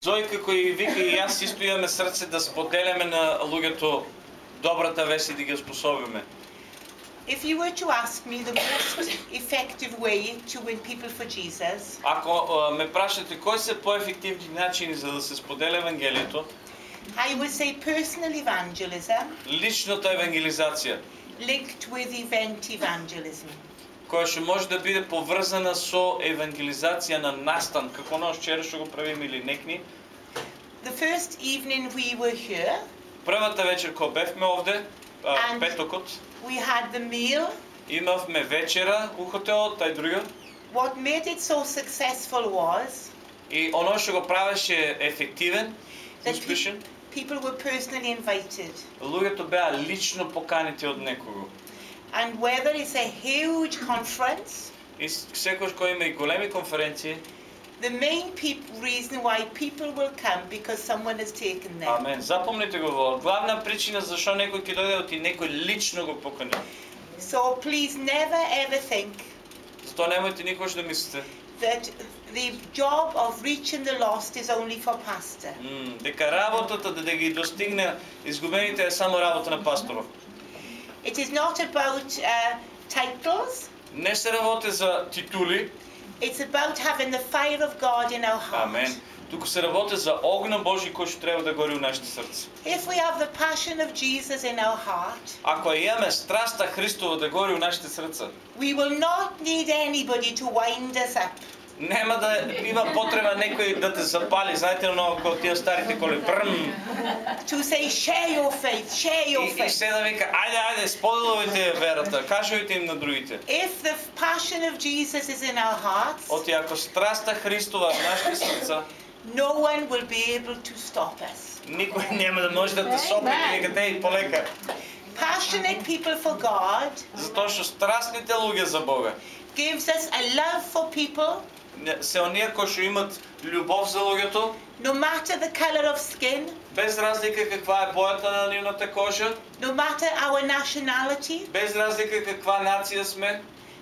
Зојка кој вика и јас исто имаме срце да споделяме на луѓето добрата вест и да ги способиме. If you were to ask me the most effective way to win people for Jesus, Ако ме прашате кои се поефективни начини за да се споделя Евангелието, I would say personal evangelism личната евангелизација, linked with event evangelism. Која што може да биде поврзана со евангелизација на настан, како оно вчера што го правиме или некни. The first evening we were here, Првата вечер кога бевме овде, а, петокот, we had the meal. имавме вечера у хотелот, тај другиот, What made it so successful was и оно што го правеше ефективен, успешен, pe- people were personally invited. луѓето беа лично поканети од некого. And whether it's a huge conference, И с- секојаш кој има и големи конференции, the main peop- reason why people will come because someone has taken them. Амен. Запомнете го во главна причина зашо некој ќе дојде оти некој лично го покани. So please never ever think Затоа немојте никош да мислите that the job of reaching the lost is only for pastor. м, дека работата да, да ги достигне изгубените е само работа на пасторов. It is not about uh, titles. Не се работи за титули, It's about having the fire of God in our heart. амен. Туку се работи за огна Божи кој што треба да гори у нашите срца. If we have the passion of Jesus in our heart, Ако ја имаме страста Христова да гори у нашите срца, we will not need anybody to wind us up. нема да има потреба некој да те запали, знаете оно како тие старите коли брм, To say, share your faith, share your и, и faith. се да вика, ајде, ајде, споделувајте верата, кажувајте им на другите. If the passion of Jesus is in our hearts, Оти ако страста Христова в нашите срца, no one will be able to stop us. никој нема да може да те сопне и вика, и полека. Passionate people for God Затоа што страстните луѓе за Бога gives us a love for people, не- Се оние кои што имат љубов за луѓето, no matter the color of skin, без разлика каква е бојата на нивната кожа, no matter our nationality, без разлика каква нација сме,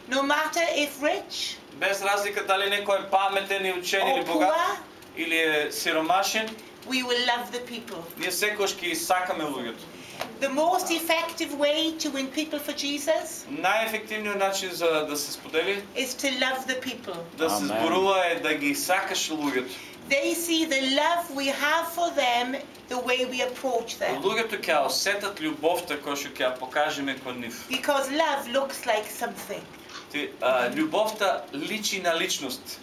no matter if rich без разлика дали некој е паметен и учен или богат, или е сиромашен, we will love the people. ние секогаш ќе сакаме луѓето. The most effective way to win people for Jesus Најефективниот начин за да се сподели, is to love the people. да се Амен. зборува е да ги сакаш луѓето. They see the love we have for them, the way we approach them. Луѓето ќе ја осетат љубовта која што ќе ја покажеме кон нив. Because love looks like something. Ти, а, љубовта личи на личност.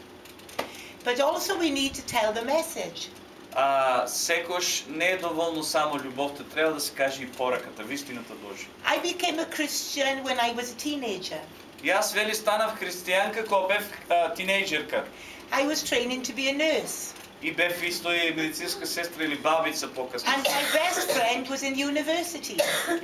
But also we need to tell the message. А секош не е доволно само љубовта, треба да се каже и пораката, вистината Божја. I became a Christian when I was a teenager. Јас вели станав христијанка кога бев а, тинејџерка I was training to be a nurse. И бев исто и медицинска сестра или бабица покасно. And my best friend was in university.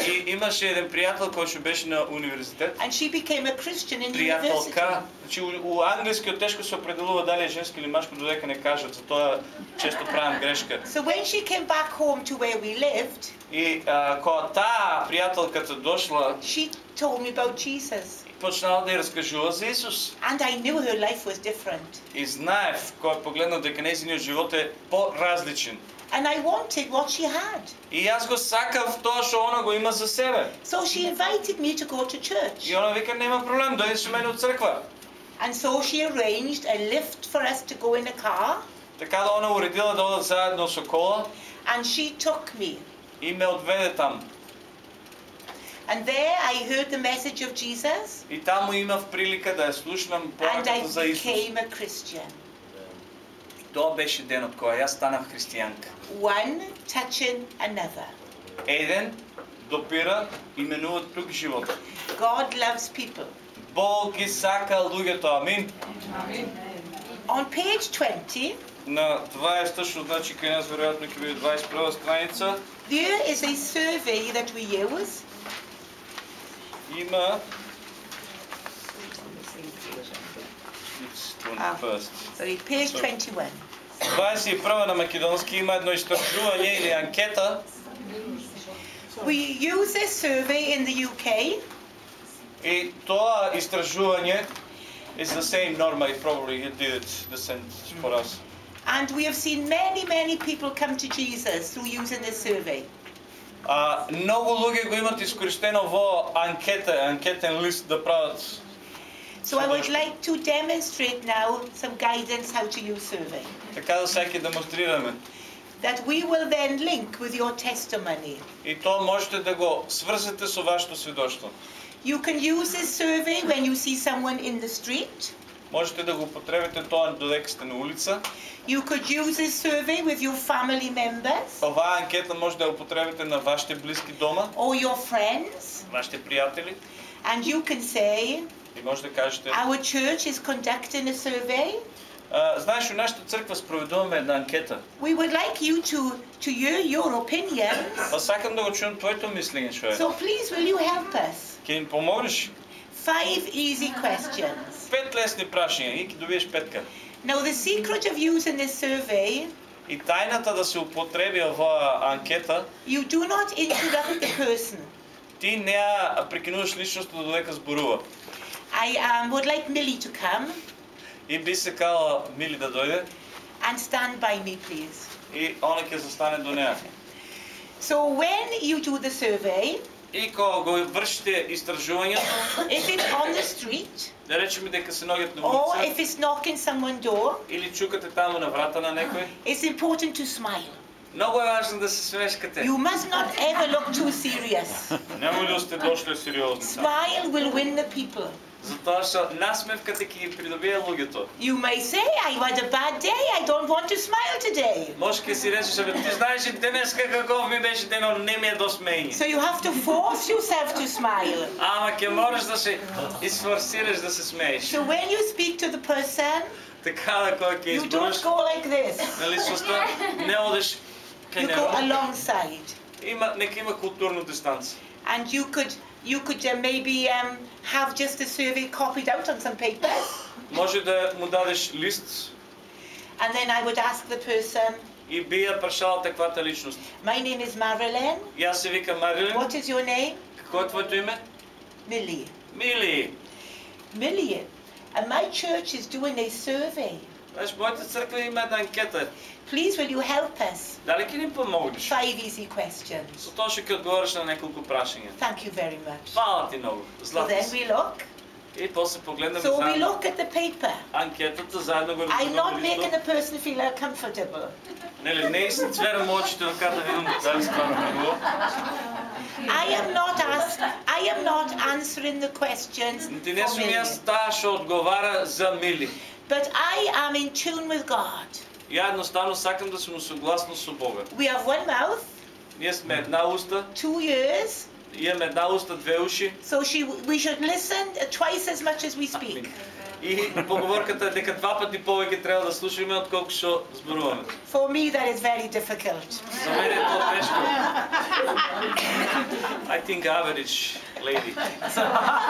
И имаше еден пријател кој што беше на универзитет, And she became a Christian in university. пријателка. Значи у, англискиот тешко се определува дали е женско или машко додека не кажат, затоа често правам грешка. So when she came back home to where we lived, И а, кога таа пријателката дошла she told me about Jesus. и почнала да ја раскажува за Исус. And I knew her life was different. И знаев, кога погледнав дека нејзиниот живот е по-различен. And I wanted what she had. И јас го сакав тоа што она го има за себе. So she invited me to go to church. И она вика, нема проблем, дојди со мене у црква. And so she arranged a lift for us to go in a car. Така да она уредила да одат заедно со кола And she took me. и ме одведе там. And there I heard the message of Jesus. И таму имав прилика да ја слушнам And I пораката за Исус. became a Christian. Тоа беше денот кога јас станав христијанка. One touching another. Еден допира именуват тук живота. God loves people. Бог ги сака луѓето, амин. On page 20, На 20 што значи кај нас веројатно ќе биде 21 страница, there is a survey that we use. има It's 21st. Sorry, page 21. 21 на македонски има едно истражување или анкета We use this survey in the UK и тоа истражување is the same normal, probably you did it the same for us. And we have seen many, many people come to Jesus through using this survey. А, многу луѓе го имат искористено во анкета, анкетен лист да прават. So I would like to demonstrate now some guidance how to use survey. Така да сега ќе демонстрираме. That we will then link with your testimony. И тоа можете да го сврзете со вашето свидоштво. You can use this survey when you see someone in the street. Можете да го потребите тоа додека сте на улица. You could use this survey with your family members Оваа анкета може да ја употребите на вашите блиски дома, or your friends. вашите пријатели. And you can say, И може да кажете, Our church is conducting a survey. а, знаеш, у нашата црква спроведуваме една анкета. We would like you to, to hear your opinions. Па сакам да го чуем твоето мислење, што е. So please, will you help us? Ќе им помогнеш? Five easy questions. Пет лесни прашања и ќе добиеш петка. Now, the secret of using this survey, И тајната да се употреби оваа анкета, you do not interrupt the person. ти не ја прекинуваш личноста додека зборува. I um, would like Millie to come И би се кала Мили да дојде and stand by me, please. и она ќе застане до неа. So, when you do the survey, И кога го вршите истражувањето, if it's on the street да речеме дека се наоѓате на or улица if it's knocking someone's door, или чукате таму на врата на некој, it's important to смile. многу е важно да се смешкате. You must not ever look too serious. Нема да сте дошле сериозни. таму. Smile will win the people. Затоа што насмевката ќе ги придобие луѓето. You may say, I had a bad day, I don't want to smile today. Може ќе си речеш, абе ти знаеш ли денеска каков ми беше денот, не ми е до смење. So you have to force yourself to smile. Ама ќе мораш да се изфорсираш да се смееш. So when you speak to the person, Така да кога ќе you избориш don't go like this. на личноста, не одеш кај You go него. alongside. Има, нека има културна дистанца. And you could you could uh, maybe um, have just a survey copied out on some papers. Може да му дадеш лист And then I would ask the person, и би ја прашала таквата личност. My name is Marilyn. Јас се викам Марилин. What is your name? Какво е твоето име? Millie. Мили. Millie. And my church is doing a survey. Знаеш, моята църква има една анкета. Please will you help us? Дали ќе ни помогнеш? Five easy questions. Со тоа што ќе одговориш на неколку прашања. Thank you very much. Фала ти многу. So Злата then си. we look. И после погледнем So we заедно look at the paper. анкетата, заедно го I'm not разгледаме making листот. the person feel uncomfortable. Нели, не и се цверам очите на да видам дали стварно било. I am not ask, I am not answering the questions Ти не for сум јас Millie, таа што одговара за Мили. but I am in tune with God. Ја едноставно сакам да сум согласно со Бога. We have one mouth, Ние сме една уста, two ears, имаме една уста, две уши. so she, we should listen twice as much as we speak. И поговорката е дека два пати повеќе треба да слушаме отколку што зборуваме. For me, that is very difficult. За мене е тоа тешко. I think average lady.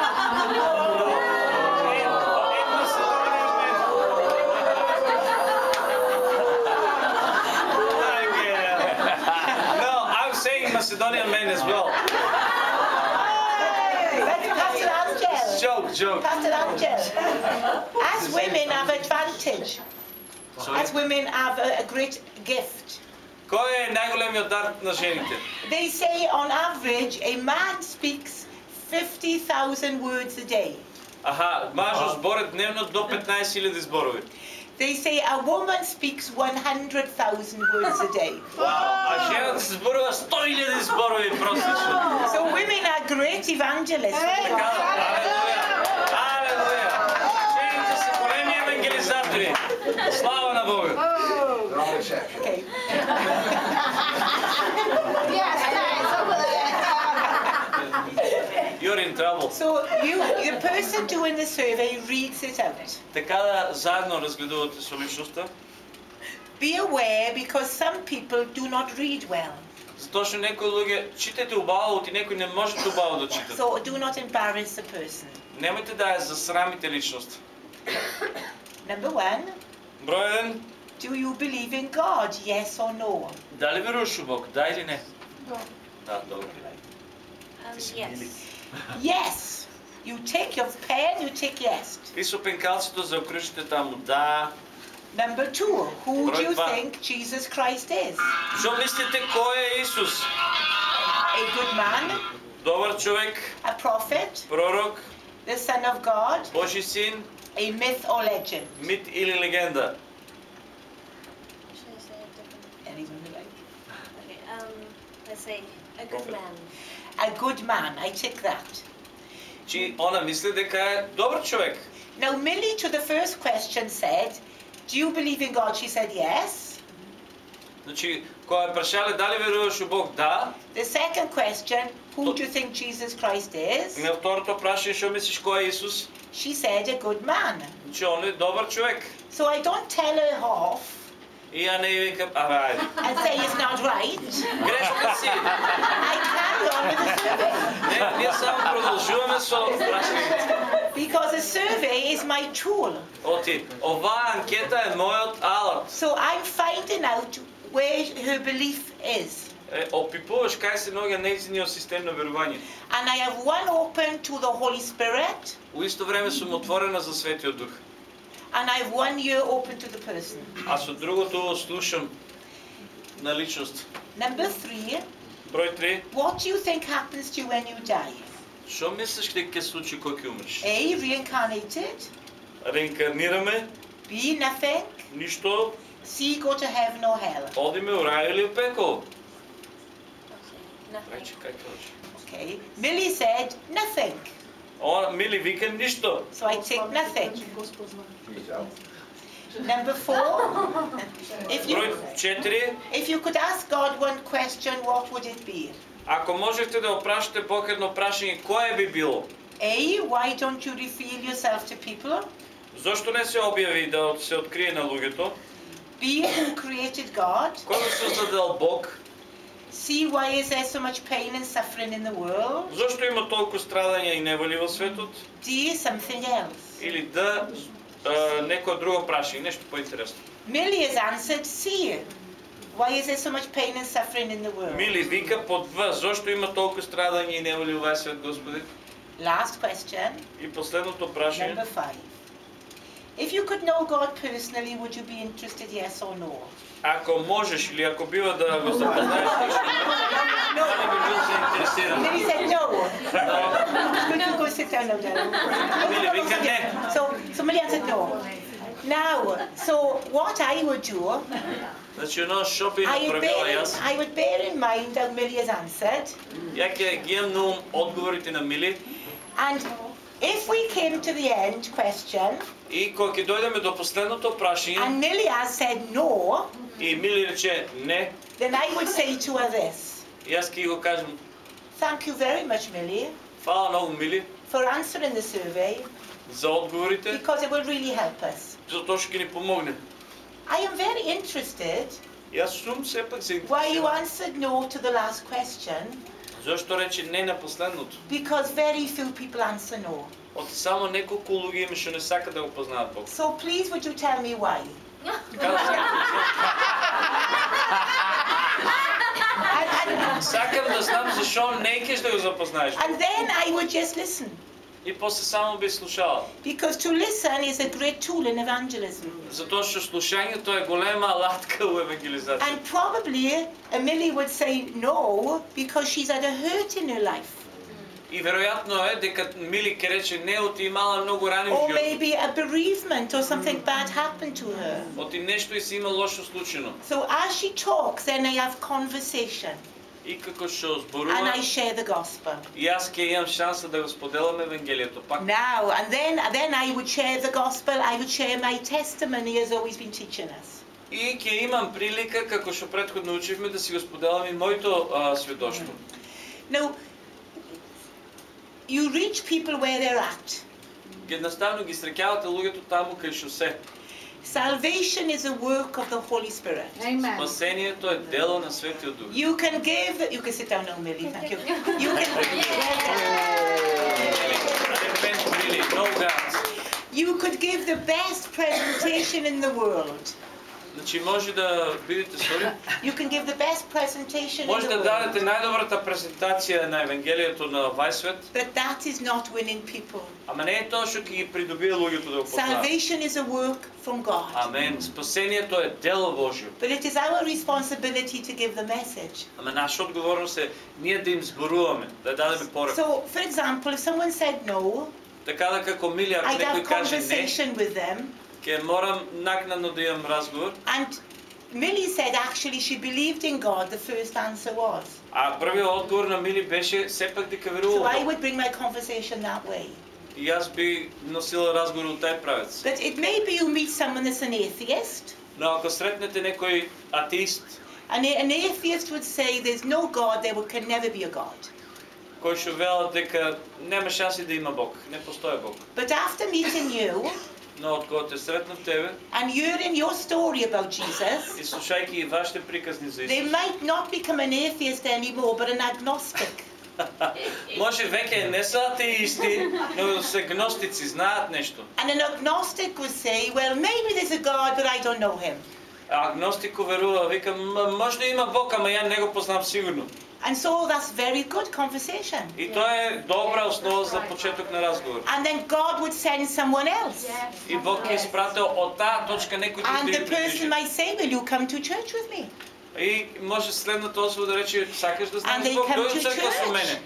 Macedonian men as well. That's Pastor Angel. Joke, joke. Pastor Angel. As women have advantage. Sorry. As women have a, a great gift. Кој е најголемиот дар на жените? They say on average a man speaks 50,000 words a day. Аха, мажот збори дневно до 15.000 зборови. They say a woman speaks 100,000 words a day. А жената се зборува 100.000 зборови просечно. So women are great evangelists. Така, алелуја, алелуја. Жените се големи евангелизатори. Слава на Бога. Okay. You're in trouble. So you, the person doing the survey reads it out. Така да заедно разгледувате со личноста, Be aware because some people do not read well. затоа што некои луѓе читате убаво, ти некои не можете убаво да читат. So do not embarrass the person. Немојте да ја засрамите личност. Number one, Број еден, do you believe in God? Yes or no? дали веруваш у Бог, да или не? Да, добро. yes. Yes. You take your pen, you take yes. И со пенкалцето заокружите таму да Number two, who do Broj you dva. think Jesus Christ is? Што мислите кој е Исус? A good man, Добар човек, a prophet, пророк, the Son of God, Божи син, a myth or legend? мит или легенда? Should I say it differently? Anyone you like. Okay, um, let's say a good Prophet. man. A good man, I tick that. Чи она мисли дека е добар човек? Now, Millie, to the first question, said, Do you believe in God? She said, Yes. Значи, кога ја прашале дали веруваш у Бог? Да. The second question, Who do you think Jesus Christ is? И на второто прашање што мислиш кој е Исус? She said, A good man. Значи, он е добар човек. So I don't tell her off И ја не ја викам, абе, ајде. and say it's not right. Грешка си. I carry on with the survey Не, ние само продолжуваме со прашањето. because a survey is my tool. Оти, оваа анкета е мојот алат. So I'm finding out where her belief is. Е, опипуваш кај се наоѓа нејзиниот систем на верување. And I have one open to the Holy Spirit У исто време сум отворена за Светиот Дух. and I have one ear open to the person. А со другото слушам на личност. Number three, Број 3. what do you think happens to you when you die? Што мислиш дека ќе случи кога ќе умреш? A, reincarnated. Реинкарнираме, B, nothing. ништо, C, go to heaven or hell. одиме у рај или у пекол. Okay, nothing. Рече, кај кажеш? Okay. Millie said nothing. О, Мили вика ништо. So I take nothing. Number four, if you Број 4. if you could ask God one question, what would it be? Ако можете да опрашате Бог едно прашање, кое би било? A, why don't you reveal yourself to people? Зошто не се објави да се открие на луѓето? B, who created God? Кој го создадел Бог? C, why is there so much pain and suffering in the world? Зошто има толку страдања и неволи во светот? D, something else. Или да е, некој друго прашање, нешто поинтересно. Millie has answered C. Why is there so much pain and suffering in the world? Мили вика под В, зошто има толку страдање и неволи во овај свет, Господи? Last question, И последното number прашање. five. If you could know God personally, would you be interested, yes or no? Ако можеш или ако бива да го запознаеш лично, дали би бил заинтересиран? Millie said no. Good, you go sit down now, darling. Millie, we can ne. So, so Millie answered no. Now, so what I would do, Значи, оно што би I would, направила bear in, јас, I would bear in mind how Millie has answered, ја ќе ги имам на ум одговорите на Мили and if we came to the end question, и кога ќе дојдеме до последното прашање and Millie has said no, и Мили рече не, then I would say to her this. јас ќе го кажам Thank you very much, Millie, фала многу Мили for answering the survey за одговорите, because it will really help us. затоа што ќе ни помогне. I am very interested Јас сум сепак why you заинтересиран. answered no to the last question Зошто рече не на последното? because very few people answer no. Оти само неколку луѓе има што не сака да го познаат Бог. So please would you tell me why? Кажа, And, and, Сакам да знам зашо не кеш да го запознаеш. and then I would just listen И после само би слушала. because to listen is a great tool in evangelism. Затоа што слушањето е голема алатка у евангелизација. And probably Millie would say no because she's had a hurt in her life. И веројатно е дека Мили ке рече не оти имала многу рани Or maybe a bereavement or something bad happened to her. Оти нешто и си има лошо случено. So as she talks, then I have conversation И како што and зборува, I share the gospel. и јас ќе имам шанса да го споделам евангелието пак. Now, and then, then I would share the gospel, I would share my testimony as always been teaching us. И ќе имам прилика, како што претходно учивме, да си го споделам и моето сведоштво. Now, you reach people where they're at. Едноставно ги среќавате луѓето таму кај што се. Salvation is a work of the Holy Spirit. Amen. Спасението е дело на Светиот Дух. You can give, you can sit down now, Millie, thank you. You can, Repent, Mili, no God. you could give the best presentation in the world. Значи може да бидете сори, You can give the best presentation може in да the world, дадете най-добрата презентација на Евангелието на овај свет, but that is not winning people. ама не е тоа што ќе ги придобие луѓето да го познаат. Salvation is a work from God. Амен. Спасението е дело Божјо. But it is our responsibility to give the message. Ама наша одговорност е ние да им зборуваме, да дадеме порака. So, for example, if someone said no, Така да како Милија, ако I'd некој have каже не, conversation with them. ќе морам накнадно да имам разговор. And Millie said actually she believed in God, the first answer was. А првиот одговор на Мили беше сепак дека So верувам. I во Бог. would bring my conversation that way. И јас би носила разговор од тај правец. But it may be you meet someone that's an atheist, Но ако сретнете некој атеист and a- an atheist would say there's no God, there will- can never be a God. кој што велат дека нема шанси да има Бог, не постои Бог. But after meeting you Но од кога те сретнав тебе and hearing your story about Jesus, и слушајќи и вашите приказни за they Исус, might not become an atheist anymore, but an agnostic. може веќе не се атеисти, но се гностици, знаат нешто. And an agnostic would say, well, maybe there's a God, but I don't know him. А агностико верува, вика, «М, може да има Бог, ама ја не го познам сигурно. And so that's very good conversation. И тоа е добра основа за почеток на разговор. And then God would send someone else. И Бог ќе испратил од таа точка некој друг And да the ја person приближи. might say, will you come to church with me? И може следната особа да рече, сакаш да And знаеш they Бог, come дојди to у црква со church. мене.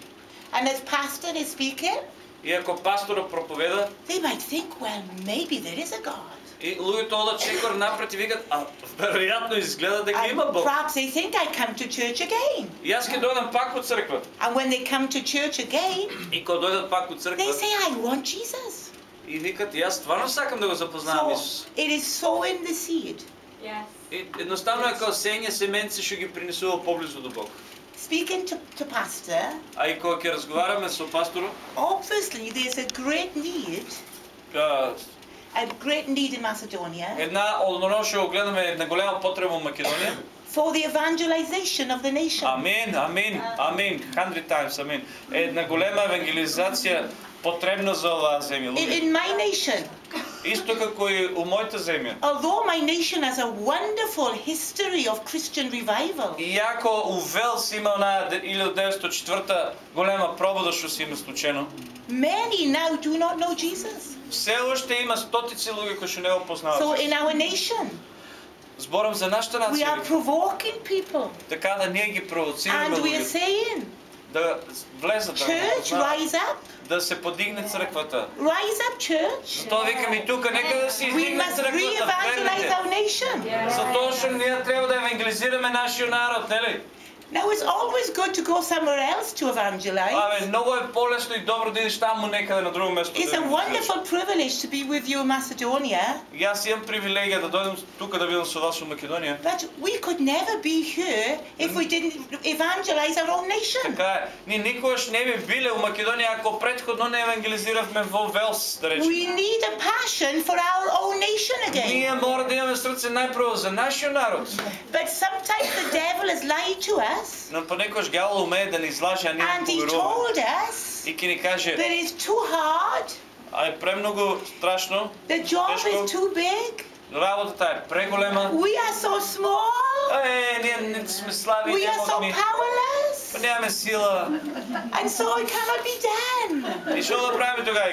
And as pastor is speaking, И ако пасторот проповеда, they might think, well, maybe there is a God. И луѓето одат чекор напред и викат, а веројатно изгледа дека има Бог. perhaps they think I come to church again. И јас ќе дојдам пак од црква. And when they come to church again, И кога дојдат пак од they црква, say, I want Jesus. и викат, јас стварно сакам да го запознавам So Исус. it is sowing the seed. Yes. Едноставно е како сење семенци што ги принесува поблизу до Бог. Speaking to, to pastor, А и кога ќе разговараме со пасторот, obviously there's a great need, а, a great need in Macedonia една од оно што го гледаме една голема потреба во Македонија. for the evangelization of the nation. Амин, амин, амин, 100 times, амин. Една голема евангелизација потребна за оваа земја. In, луѓе. in my nation, Исто како и у мојата земја. although my nation has a wonderful history of Christian revival, Иако у Велс има онаа 1904 голема пробуда што се има случено, many now do not know Jesus. се уште има стотици луѓе кои што не го So познаваат. in our nation, Зборам за нашата we are нација. provoking people. Така да ние ги провоцираме And we are луѓе saying, да влезат да Church, rise up. Да се подигне църквата. Rise up, church. Затова викаме тук, нека да си издигне църквата. We must re-evangelize our. Затова ние трябва да евангелизираме нашия народ, не? Now it's always good to go somewhere else to evangelize. Абе, многу е полесно и добро да идеш таму некаде на друго место. It's да a евангелизираш. wonderful privilege to be with you in Macedonia, И Јас имам привилегија да дојдам тука да бидам со вас во Македонија. but we could never be here if we didn't evangelize our own nation. Така е, ние никогаш не би биле у Македонија ако претходно не евангелизиравме во Велс, да речеме. We need a passion for our own nation again. Ние мора да имаме срце најпрво за нашиот народ. But sometimes the devil has lied to us Но понекогаш гјавол умее да ни излаже, а ние and не he поверуваме. told us И ќе ни каже, that it's too hard, а е премногу страшно, the job Тешко. is too big, работата е преголема. we are so small, Е, ние не сме слаби, we не are so можеме. powerless, Нямаме сила. and so it cannot be done. И што да правиме тогава?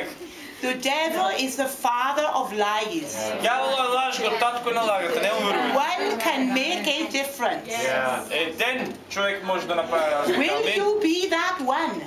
The devil is the father of lies. Дјаволот е лаж, го татко на лагата, не уверуваме. One can make a difference. Еден човек може да направи разлика. Will Амин. you be that one?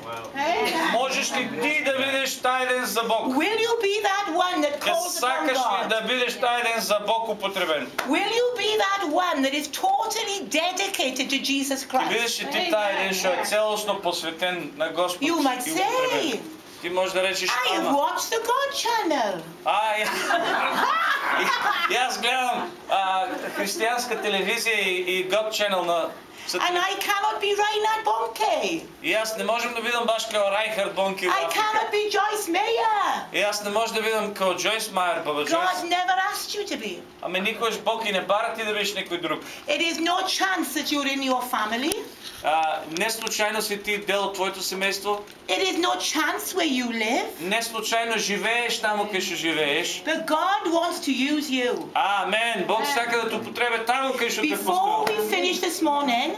Можеш ли ти да бидеш тај ден за Бог? Will you be that one that Ќе calls upon сакаш ли God? да бидеш тај ден за Бог употребен? Will you be that one that is totally dedicated to Jesus Ќе бидеш Christ? ли ти тај ден што е целосно посветен на Господ You might и say, употребен? Ти можеш да речеш I have ама. watched the God channel. А, ја- И- Јас гледам а, христијанска телевизија и, и God Channel на and I cannot be Reinhard Bonnke. Јас не можам be бидам баш као Reinhard Bonnke. I cannot be Joyce Meyer. Yes, не можам да бидам као Joyce Meyer, баба Joyce. God never asked you to be. А ме никош Бог не бара ти да бидеш. It is no chance that you're in your family. А не случајно си ти дел од твоето семејство. It is no chance where you live. Не случајно живееш таму каде што живееш. But God wants to use you. Amen. Бог сака да те употреби таму каде што. Before we finish this morning.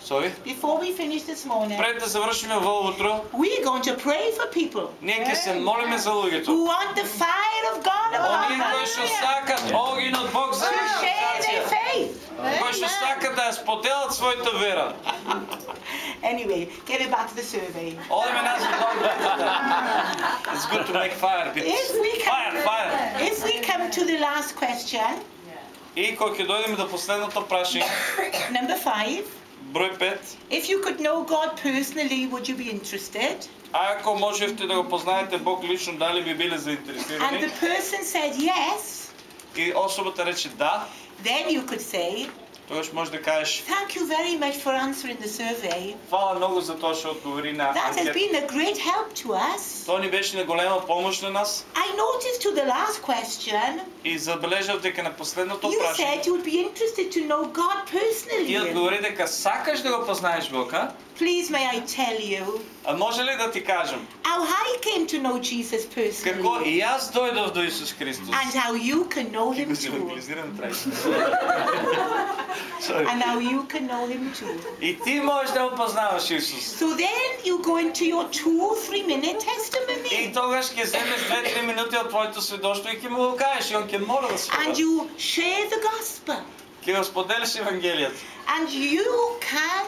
Sorry? Before we finish this morning, пред да во утро, we're going to pray for people. Ние ќе се молиме за луѓето. Who want the fire of God upon them. Оние кои што сакат Бог за To share their faith. Кои што сакат да споделат својата вера. Anyway, getting back to the survey. It's good to make fire. If we come, fire, fire. If we come to the last question. И кога ќе дојдеме до последното прашање. Number 5 брой 5. If you could know God personally, would you be interested? А ако можехте да го познаете Бог лично, дали би And the person said yes, И особата рече да, then you could say, тогаш може да кажеш thank you very much for answering the survey. Фала многу за тоа што одговори на That has анкета. been a great help to us. Тоа ни беше на голема помош на нас I noticed to the last question, и забележав дека на последното you прашање said you would be interested to know God ти personally. одговори дека сакаш да го познаеш Бог, а? Please may I tell you А може ли да ти кажам how I came to know Jesus како personally и јас дојдов до Исус Христос? and how you can know Ќе him го се too. евангелизирам трај. Sorry. And how you can know him too. И ти можеш да го познаваш Исус. So then you go into your two, three minute И testimony тогаш ќе земеш 2-3 минути од твоето сведоштво и ќе му го кажеш и он ќе мора да and сведоči. you share the gospel. Ќе го споделиш Евангелието. And you can,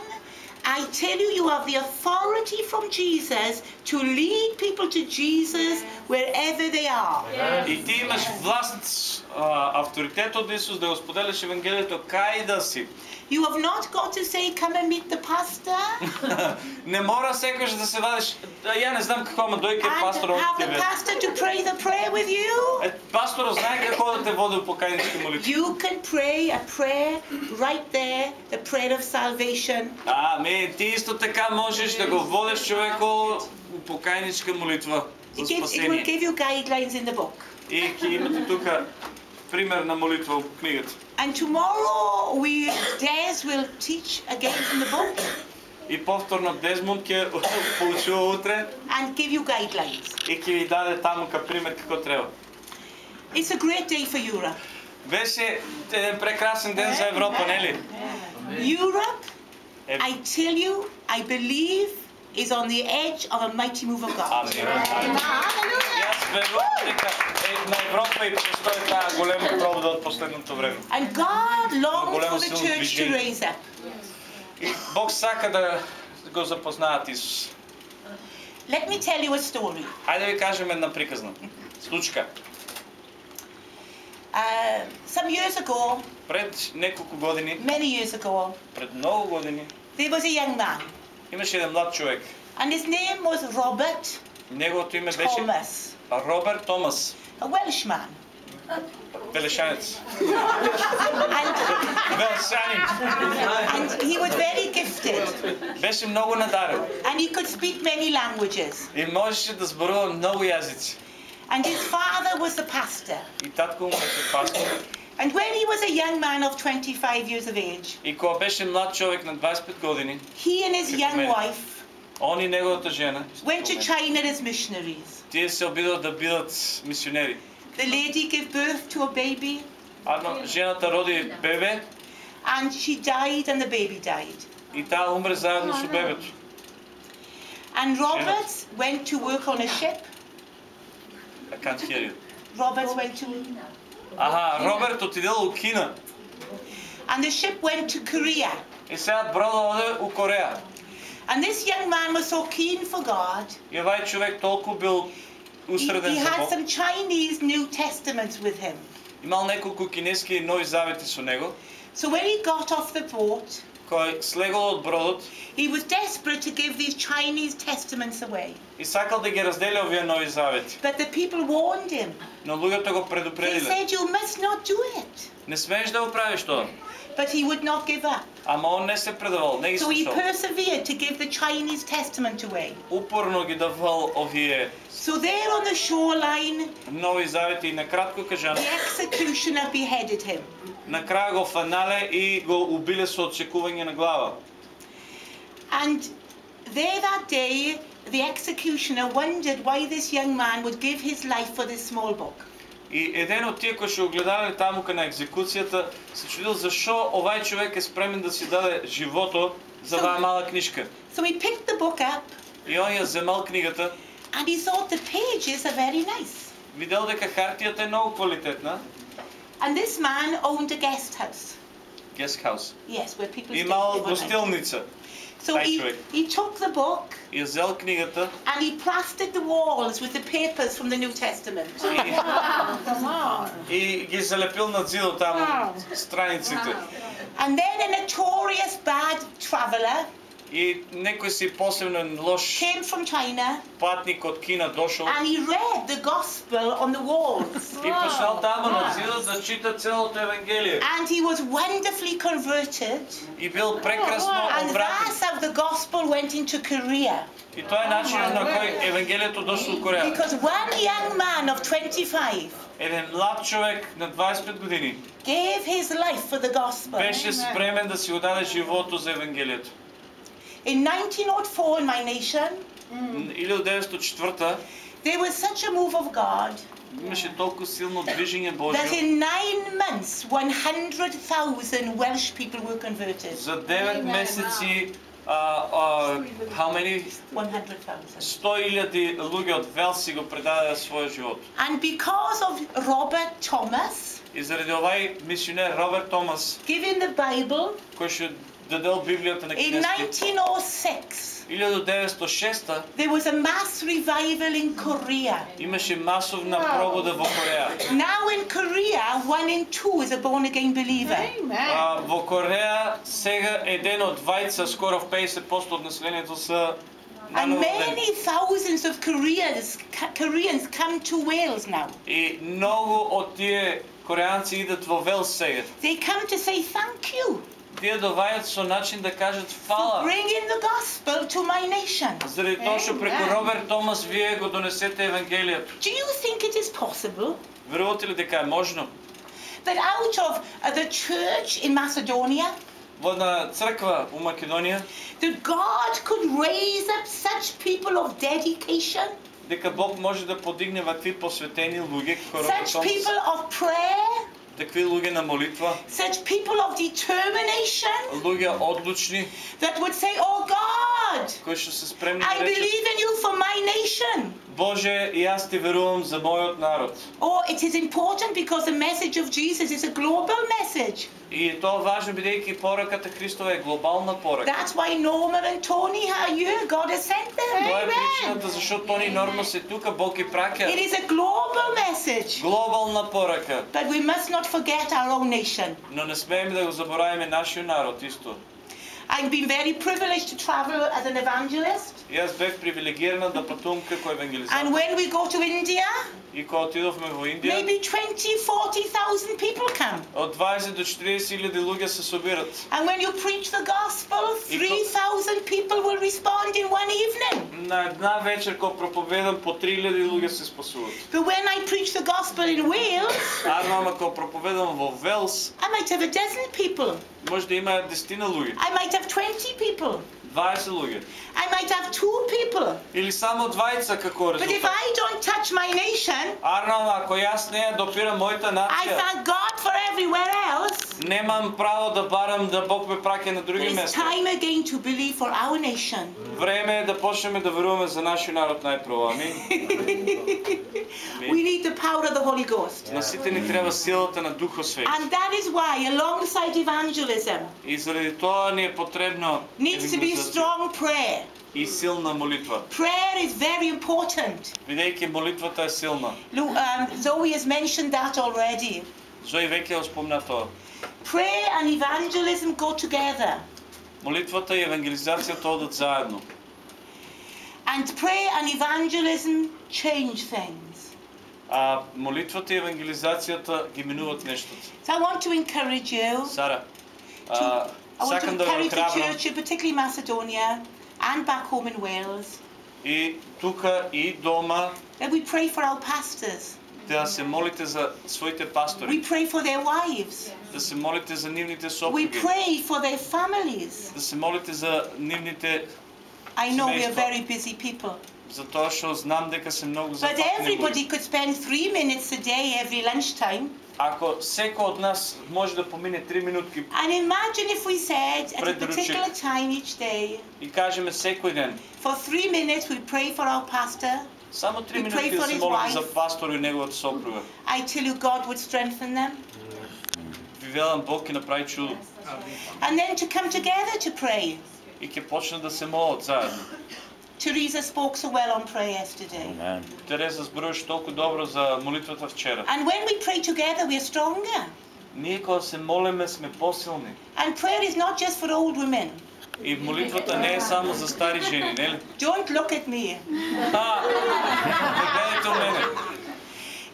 I tell you, you have the authority from Jesus to lead people to Jesus wherever they are. И ти имаш власт, а, авторитет од Исус да го споделиш Евангелието кај да си. You have not got to say, come and meet the pastor не мора секогаш да се вадиш, «Да, ја не знам како, ама дој кај and пасторот have the тебе. pastor to pray the prayer with you. Е, пасторот знае како да те води у покајнички молитви. You can pray a prayer right there, the prayer of salvation. Ами, ти исто така можеш да го водиш човеко у покајничка молитва за It, gives, it will спасение. give you guidelines in the book. И ќе имате тука пример на молитва у книгата. And tomorrow we Des will teach again from the book И повторно Дезмонд ќе поучува утре and give you guidelines. и ќе ви даде таму ка пример како треба. It's a great day for Europe. Беше еден прекрасен ден за Европа, нели? Europe, Е, I tell you, I believe, is on the edge of a mighty move of God. Ами. Јас верувам дека е на Европа и престои таа голема пробуда од последното време. And God longs Голямо for the силно church to движение. raise up. И Бог сака да го запознаат Исус. Let me tell you a story. Хајде да ви кажем една приказна. Случка. Uh, some years ago, Пред неколку години, many years ago, пред многу години, there was a young man, имаше еден млад човек. and his name was Robert Неговото име беше Thomas, Роберт Томас, a Welshman. велешанец. And, Велшанин. and he was very gifted, Беше многу надарен and he could speak many languages. и можеше да зборува многу јазици. And his father was the pastor. И татко му беше пастор. And when he was a young man of 25 years of age, И кога беше млад човек на 25 години, he and his young Amen. wife он и неговата жена, went to China as missionaries. тие се обидуват да бидат мисионери. The lady gave birth to a baby, Адно, жената роди бебе and she died, and the baby died. и таа умре заедно со бебето. And Robert went to work on a ship. I can't hear you. Robert went to, Аха, Роберт отидел у Кина. and the ship went to Korea. И сега бродот оде у Кореја. And this young man was so keen for God. И овај човек толку бил He, усреден he за had Бог. some Chinese New Testaments with him. Имал неколку кинески и нови завети со него. So when he got off the boat, Кој слегол од бродот he was desperate to give these Chinese Testaments away. и сакал да ги раздели овие нови завети. But the people warned him. Но луѓето го They предупредиле. said, You must not do it. Не смееш да го правиш тоа. But he would not give up. Ама он не се предавал, не ги So he слушал. persevered to give the Chinese Testament away. Упорно ги давал овие So there on the shoreline, нови завети и накратко кажано, the executioner beheaded him. на крај го фанале и го убиле со отсекување на глава. And there that day, the executioner wondered why this young man would give his life for this small book. И еден од тие кои што го гледале таму кај на екзекуцијата се чудил зашо овај човек е спремен да си даде живото за оваа мала книжка. So he picked the book up И он ја земал книгата, and he thought the pages are very nice. видел дека хартијата е многу квалитетна, And this man owned a guest house. guest house. Yes, where people stayed Имал overnight. гостилница. So Taj he, човек. he took the book И ја зел книгата and he plastered the walls with the papers from the New Testament. и, и ги залепил на зидот таму страниците. And then a notorious bad traveller И некој си посебно лош came from China патник од Кина дошол and he read the gospel on the walls. и пошел таму на зидот да чита целото Евангелие. And he was wonderfully converted. И бил прекрасно And обратен. that's how the gospel went into Korea. И тоа е начинот на кој Евангелието дошло во Кореја. Because one young man of 25 Еден млад човек на 25 години gave his life for the gospel. беше спремен да си го даде живото за Евангелието. In 1904 in my nation, 1904 there was such a move of God имаше толку силно движење that Божјо. in nine months 100,000 Welsh people were converted. За 9 месеци а, а, how many 100,000. 100.000 луѓе од Велси го предадаа својот живот. And because of Robert Thomas И заради овај мисионер Роберт Томас, giving the Bible кој што дадел Библијата на in кинески, 1906, 1906 there was a mass revival in Korea. имаше масовна пробуда во Кореја. Now in Korea, one in two is a born again believer. А, во Кореја сега еден од двајца, скоро 50% од населението се And нановодени. many thousands of Koreans, Koreans come to Wales now. И многу од тие кореанци идат во Велс сега. They come to say thank you Тие довајат со начин да кажат фала. the gospel to my nation. Заради тоа што преку Роберт Томас вие го донесете Евангелието. Do you think it is possible Верувате ли дека е можно? that out of uh, the church in Macedonia, Во една црква у Македонија, that God could raise up such people of dedication, дека Бог може да подигне вакви посветени луѓе како such people of prayer, такви луѓе на молитва, such people of determination луѓе одлучни, that would say, Oh God, кои што се спремни I да речат believe in you for my nation. Боже, и јас ти верувам за мојот народ. Oh, it is important because the message of Jesus is a global message. И е тоа важно бидејќи пораката Христова е глобална порака. That's why Norman and Tony are here. God has sent them. Тоа е причината зашто Тони и Норма се тука, Бог ги It праќа. is a global message. Глобална порака. But we must not forget our own nation. Но не смееме да го забораваме нашиот народ исто. I've been very privileged to travel as an evangelist. Јас бев привилегирана да патувам како And евангелизатор. when we go to India, И кога отидовме во Индија, maybe 20, 40,000 people come. од 20 до 40 илјади луѓе се собират. And when you preach the gospel, И ко- 3,000 people will respond in one evening. На една вечер кога проповедам по 3000 луѓе се спасуват. But when I preach the gospel in Wales, А ама кога проповедам во Велс, I might have a dozen people. може да има десетина луѓе, I might have 20 people. 20 луѓе. I might have two people. Или само двајца како But if резултат. I don't touch my nation, Арно, ако јас не ја допирам мојата I нација, thank God for everywhere else. немам право да барам да Бог ме праќа на други It's места. time again to believe for our nation. Време е да почнеме да веруваме за нашиот народ најпрво. Амин. we need the power of the Holy Ghost. На сите ни треба силата на Духот Свети. And that is why, alongside evangelism, И заради тоа ни е потребно needs to be евангелизација strong prayer. и силна молитва. Prayer is very important. Бидејќи молитвата е силна. Lu- Um, Zoe has mentioned that already. Зои веќе ја спомна тоа. Prayer and evangelism go together. Молитвата и евангелизацијата одат заедно. And prayer and evangelism change things. А молитвата и евангелизацијата ги минуваат нештото. So I want to encourage you. Сара, а, I want to сакам да ве encourage the охрабрам church, particularly Macedonia and back home in Wales, и тука и дома that we pray for our pastors. да се молите за своите We пастори, pray for their wives. да се молите за нивните We сопруги, pray for their families. да се молите за нивните I know we are Семейства. very busy people. затоа што знам дека се многу But запатени луѓе. everybody could spend three minutes a day every lunchtime. Ако секој од нас може да помине 3 минутки And imagine if we said at a Пред particular ручек. time each day, и кажеме секој ден, for three minutes we pray for our pastor. само 3 We минутки pray да for се his молиме за wife. пастор и неговата сопруга. I tell you, God would strengthen them. Ви велам Бог ќе направи чудо And then to come together to pray. и ќе почнат да се молат заедно. Teresa spoke so well on prayer yesterday. Amen. Тереза зборуваше толку добро за молитвата вчера. And when we pray together, we are stronger. Ние кога се молиме сме посилни. And prayer is not just for old women. И молитвата не е само за стари жени, нели? Don't look at me. А, не гледайте у мене.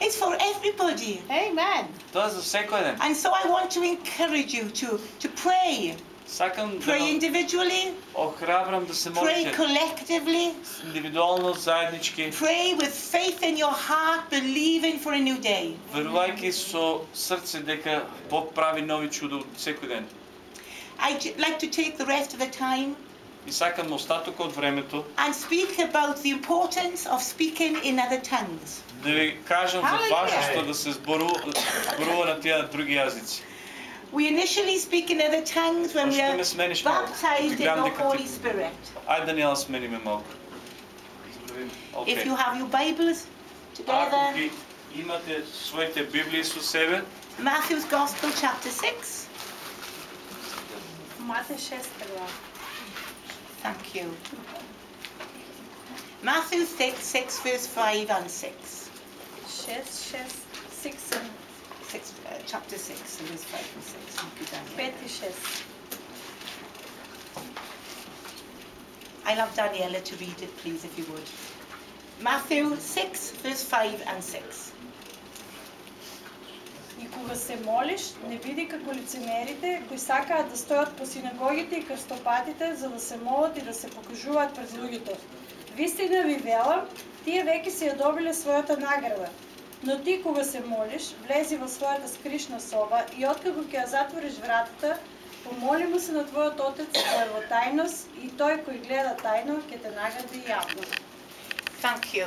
It's for everybody. Amen. Тоа е за секој ден. And so I want to encourage you to, to pray. Сакам да Pray ве individually, охрабрам да се pray молите collectively, индивидуално, заеднички, pray with faith in your heart, believing for a new day. верувајќи со срце дека Бог прави нови чуда секој ден. I'd j- like to take the rest of the time И сакам остатокот од времето and speak about the importance of speaking in other tongues. да ви кажам за Халелуја. важноста да се зборува, зборува на тие други јазици. We initially speak in other tongues when we Ще are ме смениш малко. baptized in Гледам the дека Holy ти- Spirit. Ајде да ни ја смениме малку. If Океј. you have your Bibles Ако together, ги имате своите Библии со себе, Matthew's Gospel, chapter 6. Мате 6 глава. Thank you. Matthew 6, 6 verse 5 and 6. 6, 6, 6 and six uh, chapter 6, verse 5 and 6. Thank you, Daniel. 5 и 6. I'll have Daniela to read it, please, if you would. Matthew 6, verse 5 and 6. И кога се молиш, не биди како лицемерите, кои сакаат да стојат по синагогите и крстопатите, за да се молат и да се покажуваат пред луѓето. Вистина ви велам, тие веќе си ја добиле својата награда. Но ти кога се молиш, влези во својата скришна соба и откако ќе ја затвориш вратата, помоли му се на твојот отец е во тајност и тој кој гледа тајно ќе те награди јавно. Thank you.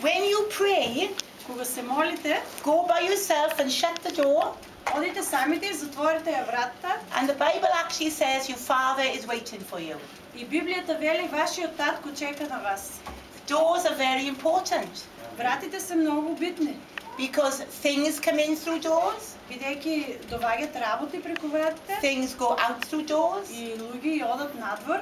When you pray, Кога се молите, go by yourself and shut the door. одите самите и затворите ја вратата And the Bible actually says your Father is waiting for you. И Библијата вели вашиот татко чека на вас. Doors are very important Вратите се многу битни, because things come in through doors, бидејќи доваѓаат работи преку вратите things go out through doors, и луѓе ја одат надвор,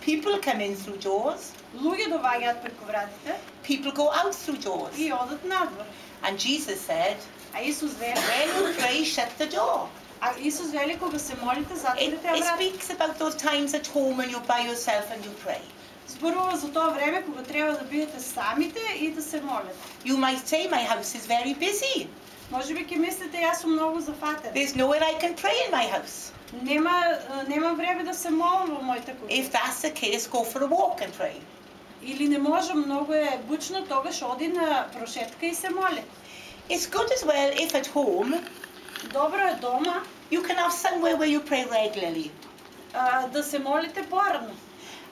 people come in through doors, луѓе доваѓаат преку вратите people go out through doors. и одат надвор. And Jesus said, А Исус вели, when you pray, shut the door. а Исус вели кога се молите, It, затворите ја it вратата. speaks about those times at home when you're by yourself and you pray. Зборува за тоа време кога треба да бидете самите и да се молите. You might say, My house is very busy. Може би ќе мислите јас сум многу зафатен. There's nowhere I can pray in my house. Нема нема време да се молам во моите куќи. If that's the case, go for a walk and pray. Или не можам, многу е бучно, тогаш оди на прошетка и се моли. It's good as well if at home Добро е дома you can have somewhere where you pray regularly. а, да се молите порано.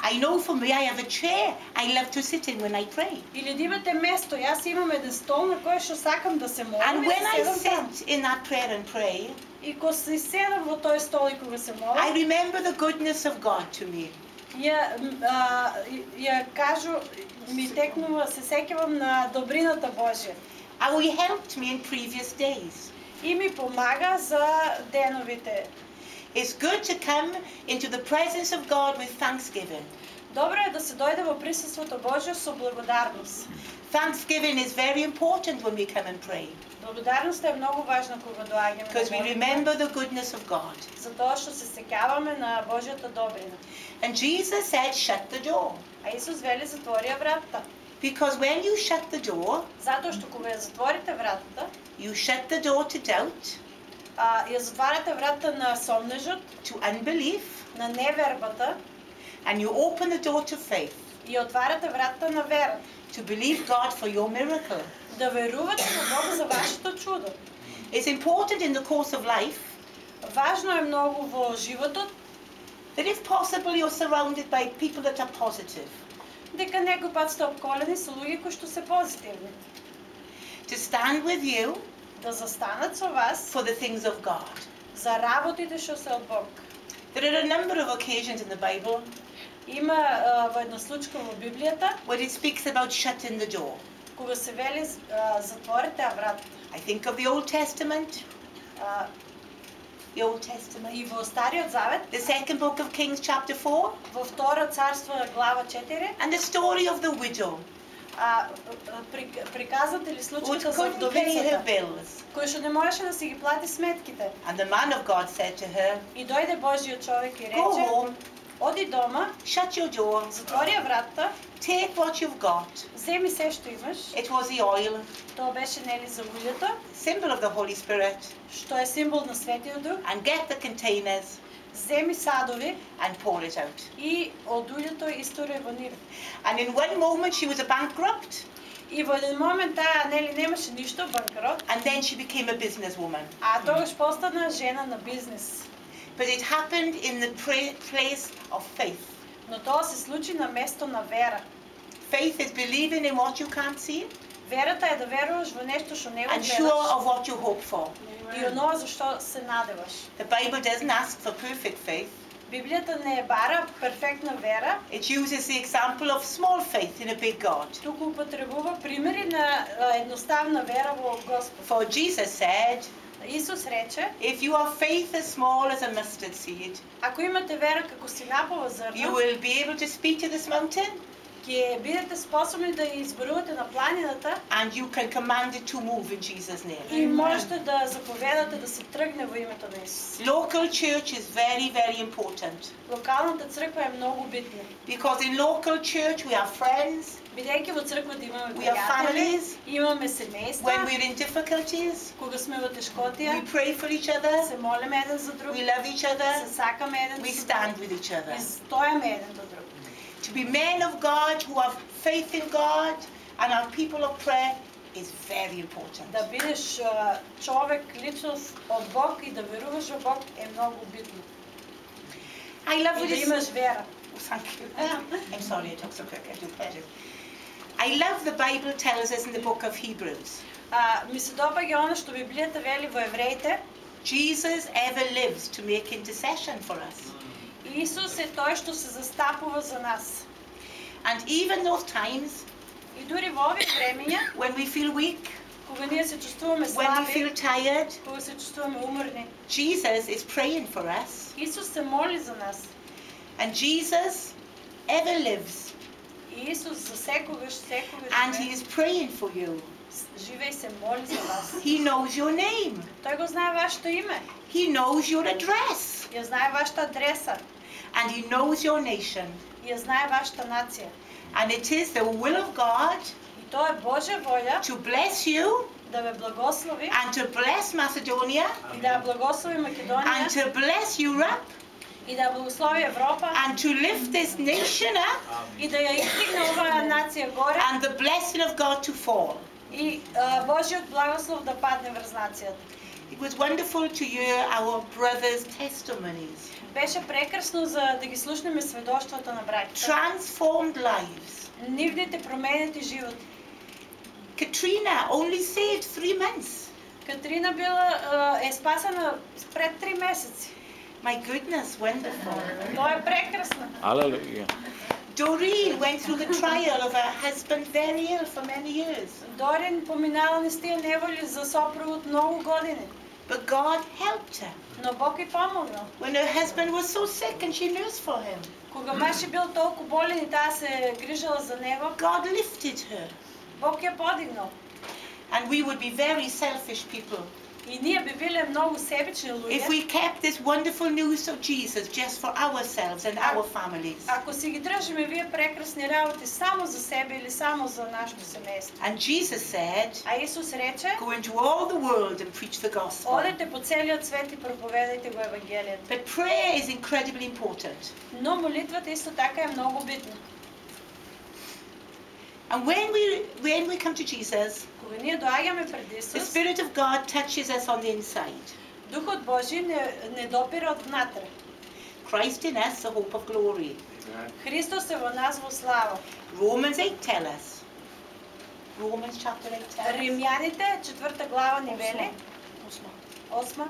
I know for me, I have a chair I love to sit in when I pray. Или да имате место. Јас имам еден стол на кој што сакам да се молам And и when да I седам там. sit in that prayer and pray, И кога се седам во тој стол и кога се I молам, remember the goodness of God to me. ја, м, а, ја кажу, ми текнува, се сеќавам на добрината Божја. How He helped me in previous days. И ми помага за деновите. It's good to come into the presence of God with thanksgiving. Добро е да се дојде во присуството Божјо со благодарност. Thanksgiving is very important when we come and pray Благодарноста е многу важна кога доаѓаме. because we да молиме, remember the goodness of God. Затоа што се сеќаваме на Божјата добрина. And Jesus said, Shut the door. А Исус вели затвори ја вратата. Because when you shut the door, Затоа што кога ја затворите вратата, you shut the door to doubt, а, ја затварате вратата на сомнежот, to unbelief, на невербата and you open the door to faith, и отварате вратата на вера, to believe God for your miracle. Да верувате во Бог за вашето чудо. It's important in the course of life Важно е многу во животот that if possible you're surrounded by people that are positive. дека некој пат сте обколени со луѓе кои што се позитивни. To stand with you Да застанат со вас for the things of God. за работите што се од Бог. There are a number of occasions in the Bible Има а, во една случка во Библијата where it speaks about shutting the door. кога се вели а, затворете ја врат. I think of the Old Testament, А, the Old Testament, и во Стариот Завет, the second book of Kings, chapter 4, во Втора царство глава 4, and the story of the widow А, а, прик- приказот или who случката за вдовицата, кој што не можеше да си ги плати сметките. And the man of God said to her, И дојде Божиот човек и Go рече, home, оди дома, shut your door, затвори вратата, take what you've got. земи се што имаш. It was the oil, Тоа беше нели за улјето, symbol of the Holy Spirit, што е символ на Светиот Дух. and get the containers Земи садови and pour it out. и од улјето истори во нив. And in one moment she was a bankrupt, И во еден момент таа нели немаше ништо, банкрот, and then she became a businesswoman. а тогаш постана жена на бизнес. But it happened in the pra- place of faith. Но тоа се случи на место на вера. Faith is believing in what you can't see Верата е да веруваш во нешто што не го and sure гледаш of what you hope for. и оноа за што се надеваш. The Bible doesn't ask for perfect faith. Библијата не е бара перфектна вера, It uses the example of small faith in a big God. туку употребува примери на а, едноставна вера во Господ. For Jesus said, Исус рече, If you have faith as small as a mustard seed, ако имате вера како синапова you зрна, will be able to speak to this mountain ќе бидете способни да изборувате на планината and you can command it to move in Jesus' name. и можете да заповедате да се тргне во името на Исус. Local church is very, very important Локалната црква е многу битна. because in local church we have friends. Бидејќи во црквата имаме We have пријатели, families. имаме семејства, When we're in difficulties, кога сме во we тешкотија, pray for each other, се молиме еден за друг, we love each other, се сакаме еден we stand with each other. и стојаме еден до друг. To be men of God who have faith in God and are people of prayer is very important. Да бидеш а, човек, личност од Бог и да веруваш во Бог е многу битно. I love И what да it имаш says. вера. Oh, thank you. I'm sorry I took so quick. I do apologize. I love the Bible tells us in the book of Hebrews. А, ми се допаѓа она што Библијата вели во Евреите, Jesus ever lives to make intercession for us. Исус е тој што се застапува за нас. And even those times И дури во овие времења, when we feel weak, кога ние се чувствуваме when we feel слаби, tired, кога се чувствуваме уморни, Jesus is praying for us. Исус се моли за нас. And Jesus ever lives И Исус за секогаш, секогаш and he живее, is praying for you. живее и се моли за вас. He knows your name. Тој го знае вашето име, He knows your address. ја знае вашата адреса, And he knows your nation. ја знае вашата нација. And it is the will of God И тоа е Божја волја to bless you да ве благослови and to bless Macedonia и да ја благослови Македонија and to bless Europe и да ја благослови Европа and to lift this nation up и да ја издигне оваа нација горе and the blessing of God to fall. и а, Божјиот благослов да падне врз нацијата. It was wonderful to hear our brothers' testimonies. Беше прекрасно за да ги слушнеме сведоштвата на браќата. Transformed lives. Нивните променети животи. Katrina only saved three months. Катрина била е спасена пред три месеци. My goodness, wonderful. Тоа е прекрасно. Hallelujah. Doreen went through the trial of her husband very ill for many years. Дорин поминала низ тие неволи за сопругот многу години, But God helped her. но Бог ја помогнал. When her husband was so sick and she nursed for him, Кога беше бил толку болен и таа се грижала за него, God lifted her. Бог ја подигнал. And we would be very selfish people И ние би биле многу себични if луѓе, we kept this wonderful news of Jesus just for ourselves and our families. ако си ги држиме вие прекрасни работи само за себе или само за нашето семејство. And Jesus said, А Исус рече, Go into all the world and preach the gospel. одете по целиот свет и проповедајте го Евангелието. But prayer is incredibly important. Но молитвата исто така е многу битна. And when we when we come to Jesus, Кога ние доаѓаме пред the Исус, Spirit of God touches us on the inside. Духот Божи не, не допира од внатре. Christ in us, the hope of glory. Христос е во нас во слава. Romans 8 tell us. Romans chapter 8 tell us. Римјаните, четврта глава ни вели, осма,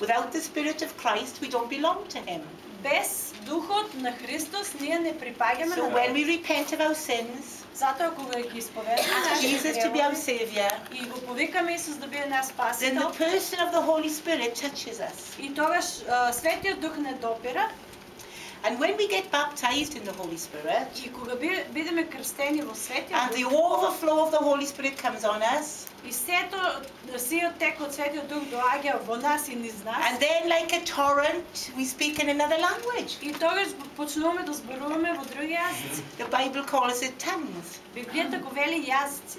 Without the Spirit of Christ, we don't belong to Him. без Духот на Христос ние не припаѓаме So на when Него. we repent of our sins, Затоа кога ги исповедаме ask нашите Jesus to be our гревови Savior, и го повикаме Исус да биде наш then the спасител, person of the Holy Spirit touches us. и тогаш а, Светиот Дух не допира And when we get baptized in the Holy Spirit, и кога би- бидеме крстени во Светиот and the Дух, overflow of the Holy Spirit comes on us, и сето, сиот тек од Светиот Дух доаѓа во нас и низ нас, and then like a torrent, we speak in another language. и тогаш почнуваме да зборуваме во други јазици. The Bible calls it tongues. Библијата го вели јазици.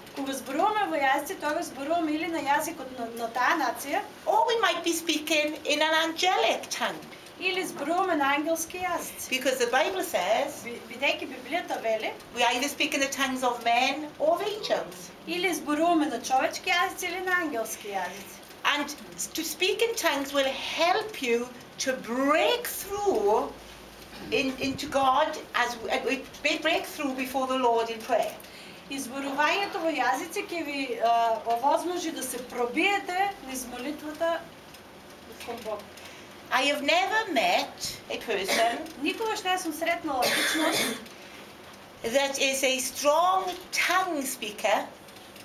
Кога зборуваме во јазици, тогаш зборуваме или на јазикот на, на таа нација, or we might be speaking in an angelic tongue. или зборуваме на ангелски јазици. Because the Bible says Би- Бидејќи Библијата вели, we either speak in the tongues of men or of angels. или зборуваме на човечки јазици или на ангелски јазици. And to speak in tongues will help you to break through in, into God as we, uh, we break through before the Lord in prayer. Изборувањето во јазици ќе ви а, овозможи да се пробиете низ молитвата кон Бог. I have never met a person Никогаш не сум сретнала личност that is a strong tongue speaker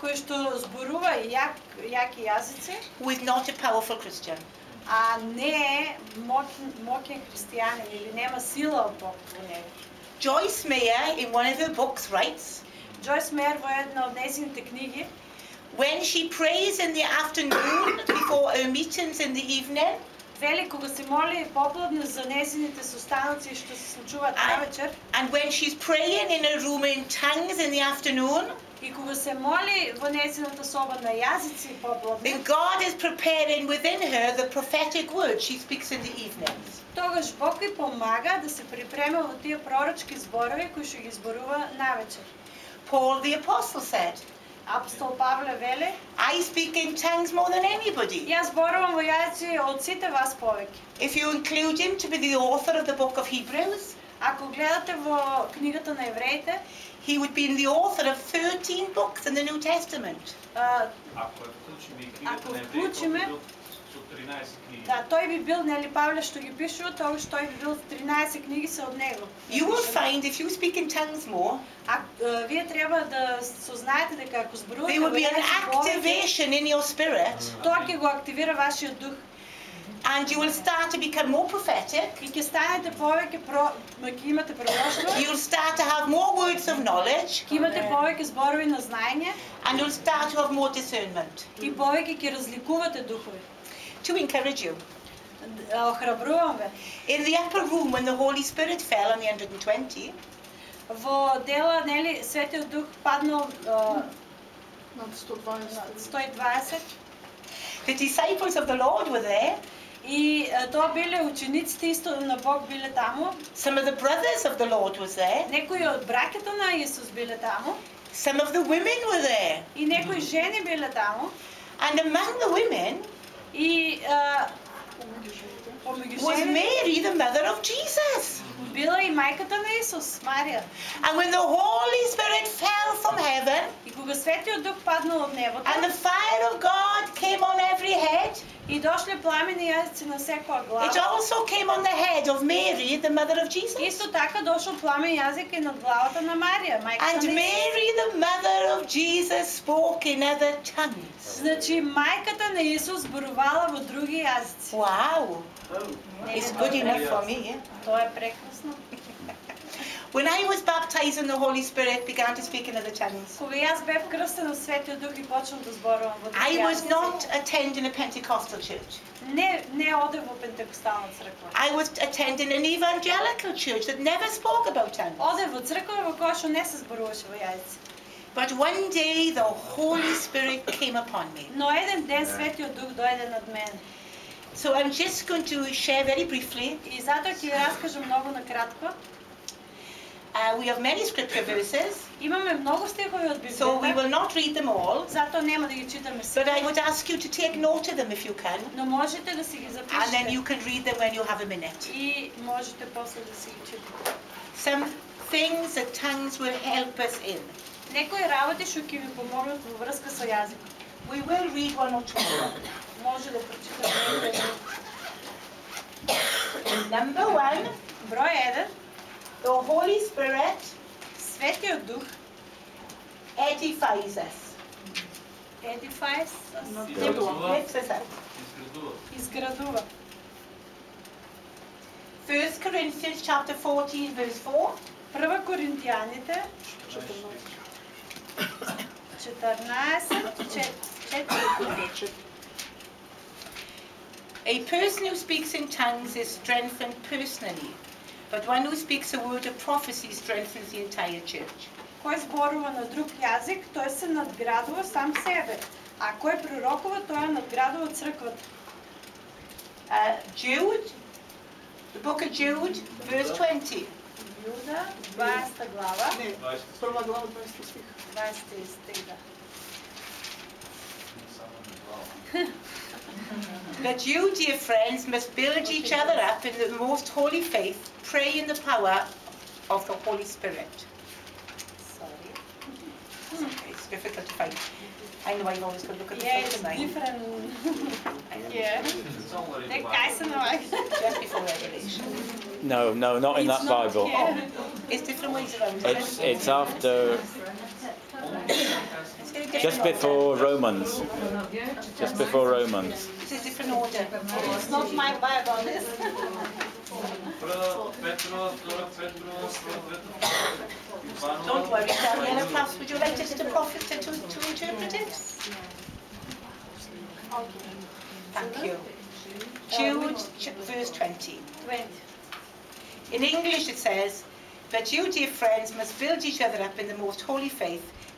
кој што зборува јак, јаки јазици, is not a powerful Christian. а не е моќен христијанин или нема сила од Бог во него. Joyce Meyer, in one of her books, writes Джойс Мер во една од незините книги, when she prays in the afternoon before her meetings in the evening, вели кога се моли попладне за незините состаноци што се случуваат А- навечер and when she's praying in her room in tongues in the afternoon, и кога се моли во незината соба на јазици попладне, then God is preparing within her the prophetic word she speaks in the evenings. тогаш Бог ви помага да се припрема во тие пророчки зборови кои што ги зборува навечер. Paul the Apostle said, Апостол Павле веле, I speak in tongues more than anybody. јас зборувам во јазици од сите вас повеќе. If you include him to be the author of the book of Hebrews, Ако гледате во книгата на евреите, he would be the author of 13 books in the New Testament. а, Ако я включим и Ако книгата на евреите, вклучиме- бил со 13 книги. да, тој би бил, нели Павле што ги пишува, тогаш тој би бил 13 книги се од него. You will find if you speak in tongues more, А, а, вие треба да сознаете дека ако there зборувате will во be an јазици повеќе, activation in your spirit, тоа ќе го активира вашиот дух and you will start to become more prophetic. и ќе станете повеќе про, ќе имате пророштво, You'll start to have more words of knowledge, ќе имате повеќе зборови на знаење and you'll start to have more discernment. и повеќе ќе разликувате духови. To encourage you. А, Охрабрувам ве. In the upper room, when the Holy Spirit fell on the 120, Во дела, нели, Светиот Дух паднал а, Над 120. на 120 the disciples of the Lord were there. и а, тоа биле учениците исто на Бог биле таму. Some of the brothers of the Lord was there. Некои од браќата на Исус биле таму Some of the women were there. и некои жени биле таму And among the women и а, Помеѓу жените. помеѓу was жени Mary, the mother of Jesus. била и мајката на Исус, Марија. And when the Holy Spirit fell from heaven, И кога Светиот Дух паднал од небото and the fire of God came on every head, и дошле пламени јазици на секоја it глава, also came on the head of Mary, the mother of Jesus. исто така дошол пламен јазик и над главата на Марија, мајката And на Исус. Mary, the mother of Jesus, spoke in other tongues. Значи, мајката на Исус зборувала во други јазици. Wow, Нели it's тоа good е enough прек- for me. eh? Тоа е прекрасно. When I was baptized in the Holy Spirit, began to speak in other tongues. Кога јас бев крстен од Светиот Дух и почнав да зборувам во други I was јазици, not attending a Pentecostal church. не не одев во пентекостална црква. I was attending an evangelical church that never spoke about tongues. Одев во црква во која што не се зборуваше во јазици. But one day the Holy Spirit came upon me. Но еден ден Светиот Дух дојде над мене. So I'm just going to share very briefly. И затоа ќе ја раскажам многу на кратко. Uh, we have many scripture verses, Имаме многу стихови од so we Библијата, will not read them all. затоа нема да ги читаме But I сите, would ask you to take note of them if you can, но можете да си ги and then you запишете can read them when you have a minute. и можете после да си ги читате. Some things that tongues will help us in. Некои работи што ќе ви помогнат во врска со јазикот. We will read one or two of them. Може да прочитаме. Number one, Број 1. the Holy Spirit Светиот Дух edifies us, edifies us up. изградува. 1 Corinthians chapter 14, verse 4. Прва Коринтијаните 14 4 A person who speaks in tongues is strengthened personally, but one who speaks a word of prophecy strengthens the entire church. Кој зборува на друг јазик, тој се надградува сам себе, а кој пророкува, тој ја надградува црквата. Uh, Jude, the book of Jude, verse 20. Јуда, 20 глава, Не, прва глава 20 стих. 20 стих, да. But you, dear friends, must build each other up in the most holy faith, pray in the power of the Holy Spirit. Sorry. It's difficult to find. I know I've always got to look at the yeah, it's tonight. different. yeah. The guys and I. Just before Revelation. No, no, not in it's that not, Bible. Yeah. It's different ways around. It's, it's after just before Romans. Just before Romans. It's a different order. It's not my Bible. Don't worry, Daniela. Plus, would you like just the prophet to, to interpret it? Thank you. Uh, Jude, verse 20. In English it says, But you, dear friends, must build each other up in the most holy faith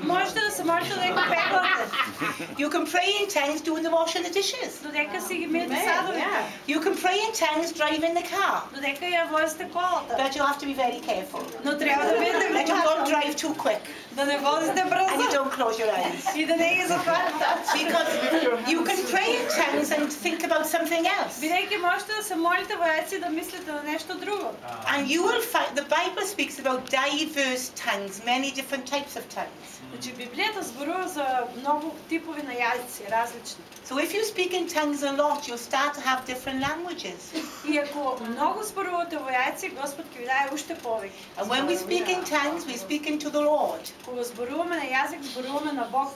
Можете да се молите додека пеглате, You can pray in tongues doing the washing the dishes. додека си ги миете Не, садовите, yeah. You can pray in tongues driving the car. додека ја возите колата. But you have to be very careful. Но треба да бидете That you don't внимателни, drive too quick да не возите and you брзо don't close your eyes. и да не ги затварате. Because you can pray in tongues and think about something else. Бидејќи можете да се молите во јазици и да мислите на нешто друго. And you will find the Bible speaks about diverse tongues, many different types of tongues. Значи Библијата зборува за многу типови на јазици, различни. So if you speak in tongues a lot, you'll start to have different languages. И ако многу зборувате во јазици, Господ ќе ви даде уште повеќе. And when we speak in tongues, we speak into the Lord. Кога зборуваме на јазик, зборуваме на Бог.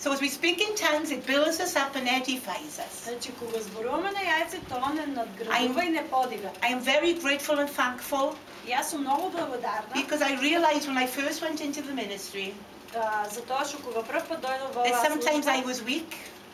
So as we speak in tongues, it builds us up and edifies us. Значи кога зборуваме на јазици, тоа не надградува и не подига. I am very grateful and thankful Јас сум многу благодарна because I realized when I first went into the ministry а, за тоа што кога прв пат дојдов во that оваа sometimes I служба, was weak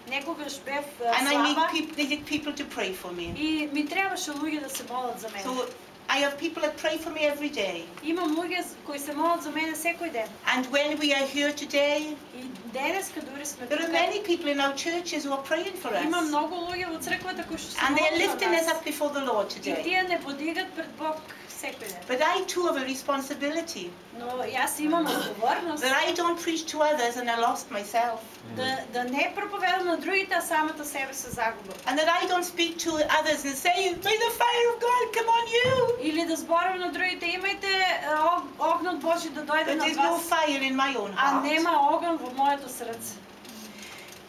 некогаш бев а, and I need слаба peop- needed people to pray for me. и ми требаше луѓе да се молат за мене. So I have people that pray for me every day. Имам луѓе кои се молат за мене секој ден. And when we are here today, И денеска дури сме there are тука. many people in our churches who are praying for Има us. многу луѓе во црквата кои што се And they are молат за lifting us нас. up before the Lord И today. тие не подигат пред Бог секој ден. But I too have a responsibility Но јас имам одговорност that I don't preach to others and I lost myself. да, да не проповедам на другите, а самата себе се загубам. And that I don't speak to others and say, May the fire of God come on you. Или да зборам на другите, имајте е, ог- огнот Божи да дојде But на there's no вас, fire in my own а heart. нема оган во моето срце.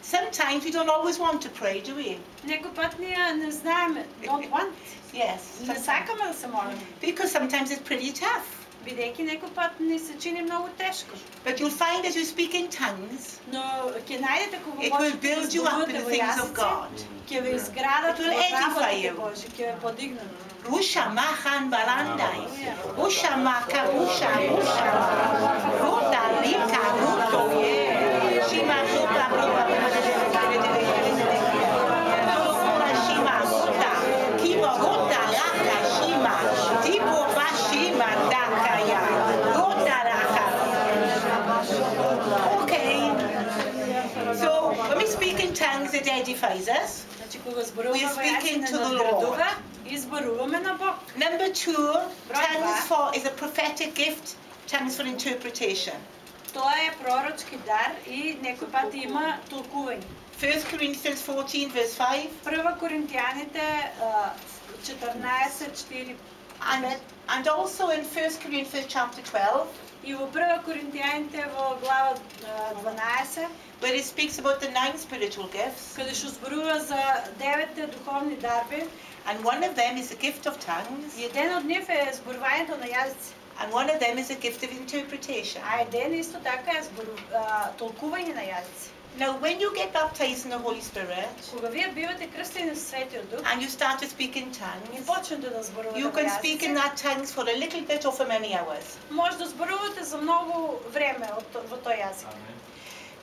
Sometimes we don't always want to pray, do we? Некој пат ние не знаеме, don't want, Yes. не сакаме да се молиме, Because sometimes it's pretty tough. бидејќи некој пат ни се чини многу тешко. But you'll find as you speak in tongues, Но ќе најдете кога it will можете да build you up in зборувате the во things of јазици, God. ќе ве изградат It will во edify работите you. Божи, ќе ве подигнат. Rusha Mahan Barandai. Usha Maka Usha Usha. Ruta Lika Ruto. Shima Ruta Ruta. in tongues, it edifies us. Значи кога зборуваме We are во speaking јазици to не the надградува и зборуваме на Бог. Number two, Right tongues back. for is a prophetic gift. Tongues for interpretation. Тоа е пророчки дар и некој пат има толкување. 1 Corinthians 14 verse 5. Прва Коринтијаните а, 14:4 And, and also in 1 Corinthians chapter 12, и во прва Коринтијаните во глава а, 12 where it speaks about the nine spiritual gifts. каде што зборува за деветте духовни дарби And one of them is the gift of tongues, и еден од нив е зборувањето на јазици. and one of them is a gift of interpretation. А еден исто така е збору, а, толкување на јазици. Now, when you get baptized in the Holy Spirit Кога вие бивате крстени со Светиот Дух and you start to speak in и tongues, почнете да зборувате you во can speak in јазици, that tongues for a little bit or for many hours. може да зборувате за многу време од то- во тој јазик.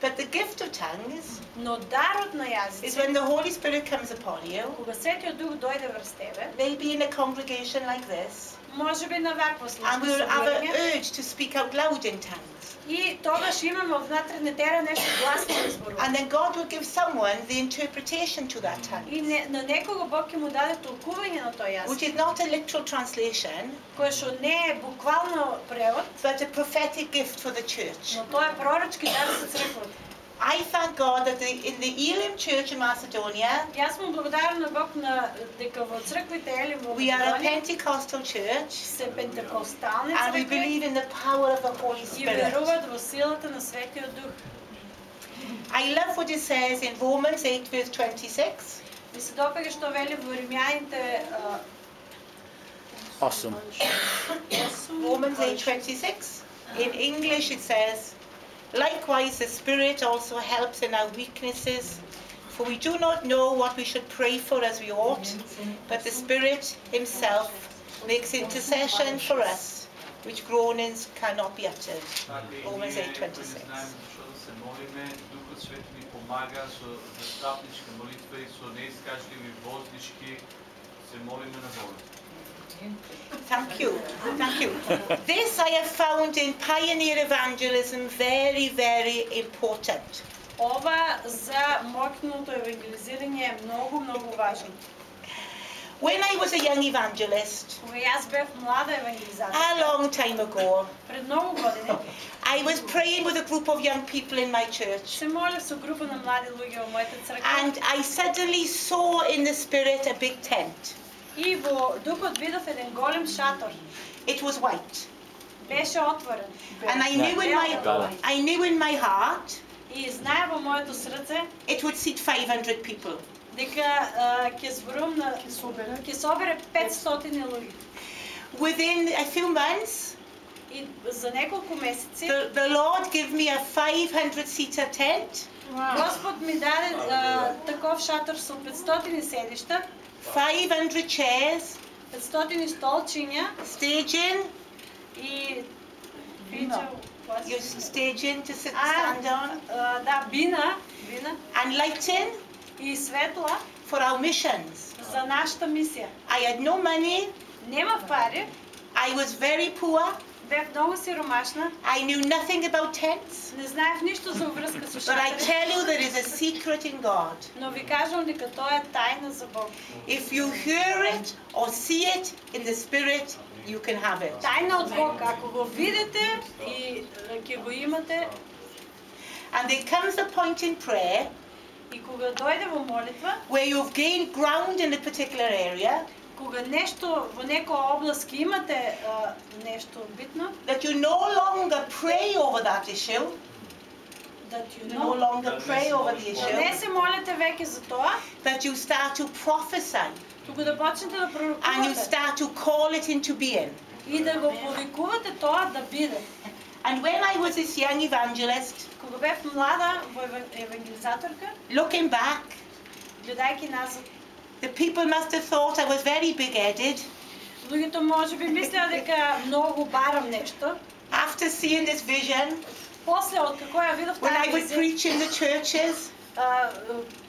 But the gift of tongues Но дарот на is јазици, when the Holy Spirit comes upon you, кога Светиот Дух дојде врз тебе, maybe in a congregation like this, може би на вакво and слично we'll have an собирање urge to speak out loud in tongues. и тогаш имаме внатре не тера нешто гласно да зборува. And then God will give someone the interpretation to that tongue, И не, на некого Бог ќе му даде толкување на тој which јазик, is not a literal translation, кое што не е буквално превод, but a prophetic gift for the church. но тоа е пророчки дар за црквата. I thank God that in the Elim Church in Macedonia, we are a Pentecostal church, and we believe in the power of the Holy Spirit. I love what it says in Romans 8, verse 26. Awesome. Romans 8, 26. In English it says, "Likewise the Spirit also helps in our weaknesses, for we do not know what we should pray for as we ought, but the Spirit himself makes intercession for us, which groanings cannot be uttered." Romans 8:26. знаеме зашо да се молиме, Духот Свети ни помага со застапничка молитва и со неискажливи воздишки се молиме на Бога. Thank you. Thank you. This I have found in pioneer evangelism very, very important. ова за моќното евангелизирање е многу многу важно. When I was a young evangelist, Кога јас бев млада евангелизатор, a long time ago, пред многу години, I was praying with a group of young people in my church. се молев со група на млади луѓе во мојата црква And I suddenly saw in the spirit a big tent. и во духот видов еден голем шатор. It was white. Беше отворен. And I knew in my Бела. I knew in my heart И знае во моето срце it would seat 500 people. дека а, ќе зборувам на ќе собере 500 луѓе. Within a few months, И за неколку месеци the, the Lord gave me a 500 seater tent, Господ ми даде а, таков шатор со 500 седишта, 500 chairs, 500 столчиња staging, и Бина. What? your staging to sit А, stand on, а, да, бина, бина and lighting и светла for our missions. за нашата мисија. I had no money, Нема пари, I was very poor, бев многу сиромашна, I knew nothing about tents. не знаев ништо за врска со But I шатори. tell you, there is a secret in God. Но ви кажам дека тоа е тајна за Бог. If you hear it or see it in the spirit, you can have it. Тајна од Бог, ако го видите и е, ќе го имате And there comes a point in prayer и кога дојде во молитва, where you've gained ground in a particular area, кога нешто во некоја област ќе имате е, нешто битно, that you no longer pray over that issue, that you You no know. longer pray over the Не issue, се молите веќе за тоа, but you start to prophesy туку да почнете да and you пророкувате start to call it into being. и да го повикувате тоа да биде. And when I was this young evangelist, Кога бев млада во еван- евангелизаторка, looking back, гледајќи назад, the people must have thought I was very big headed. луѓето може би мислеа дека многу барам нешто. After seeing this vision, После од како ја видов when таа I would визија, preach in the churches, а, проповедав по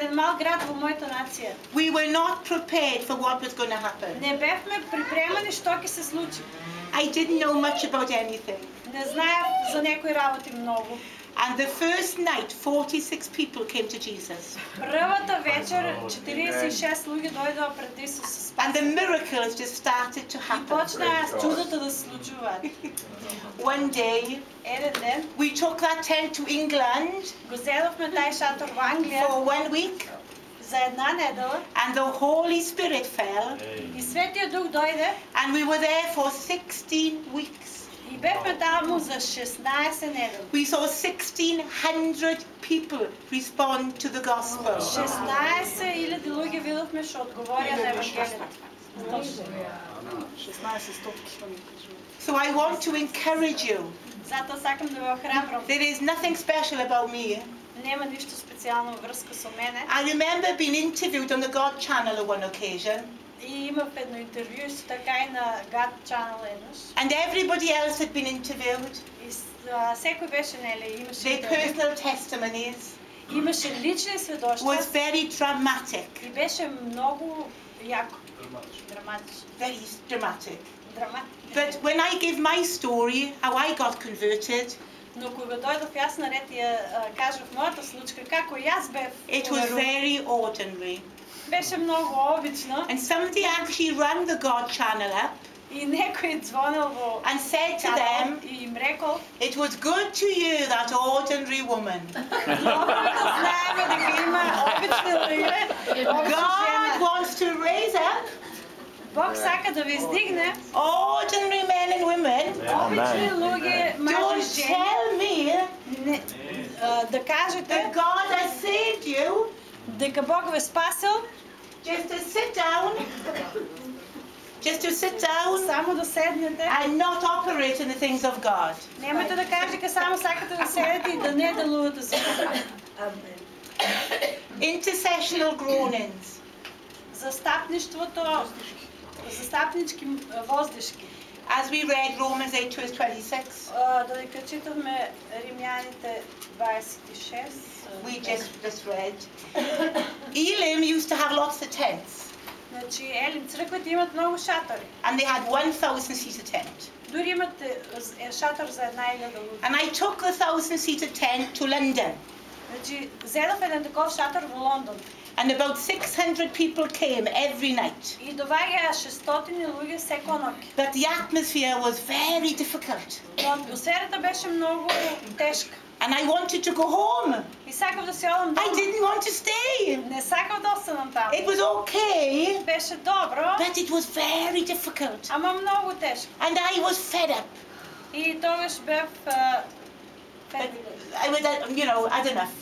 еден мал град во мојата нација, we were not prepared for what was going to happen. не бевме припремани што ќе се случи. I didn't know much about anything. Не знаев за некои работи многу. And the first night, 46 people came to Jesus. Првата вечер 46 луѓе дојдоа пред Исус се спаси. And the miracles just started to И happen. почнаа чудото да се случуваат. One day, Еден ден we took that tent to England го зедовме тај шатор во Англија for one week, за една недела and the Holy Spirit fell, и Светиот Дух дојде and we were there for 16 weeks. и бевме таму за 16 недели. We saw 1,600 people respond to the gospel. 16.000 луѓе видовме што одговорија на Евангелието. 16 стотки, што ми кажува. So I want to encourage you. Затоа сакам да ве охрабрам. There is nothing special about me. Нема ништо специјално врска со мене. I remember being interviewed on the God channel on one occasion, И имав едно интервју исто така и на God Channel еднаш. and everybody else had been interviewed, И с- а, секој беше нели имаше their интервју. personal testimonies имаше лични сведоштва was very dramatic, и беше многу јако. Драматично. very dramatic. Драматично. But when I give my story, how I got converted, Но кога дојдов јас на ред и ја а, кажав мојата случка како јас бев it was уверуван, very ordinary. No? And somebody actually rang the God channel up. And said to them, It was good to you, that ordinary woman. God wants to raise up Bog saka da. Ordinary men and women. Don't tell me. Ne. That God has saved you. дека Бог ве спасил, just to sit down, just to sit down само да седнете. and not operate in the things of God. Немате да кажете дека само сакате да седите и да не делувате за Бога. Intercessional groanings. Застапништвото, застапнички м, воздишки. As we read Romans 8 verse 26, А, Додека читавме Римјаните 26, we just, just read, Elim used to have lots of tents Значи, Елин, црквите имат многу шатори. and they had 1,000 seater tent. Дури имат е, з- е, шатор за една илјада луѓе. And I took the 1,000 seater tent to London Значи, зедов еден таков шатор во Лондон. and about 600 people came every night. И доваѓаа 600 луѓе секоја ноќ. But the atmosphere was very difficult Но атмосферата беше многу тешка. and I wanted to go home. И сакав да се одам I дома. didn't want to stay. Не сакав да останам таму. It was okay, Беше добро, but it was very difficult. ама многу тешко. And I was fed up. И тогаш бев а, But фед. I was, uh, you know, had enough.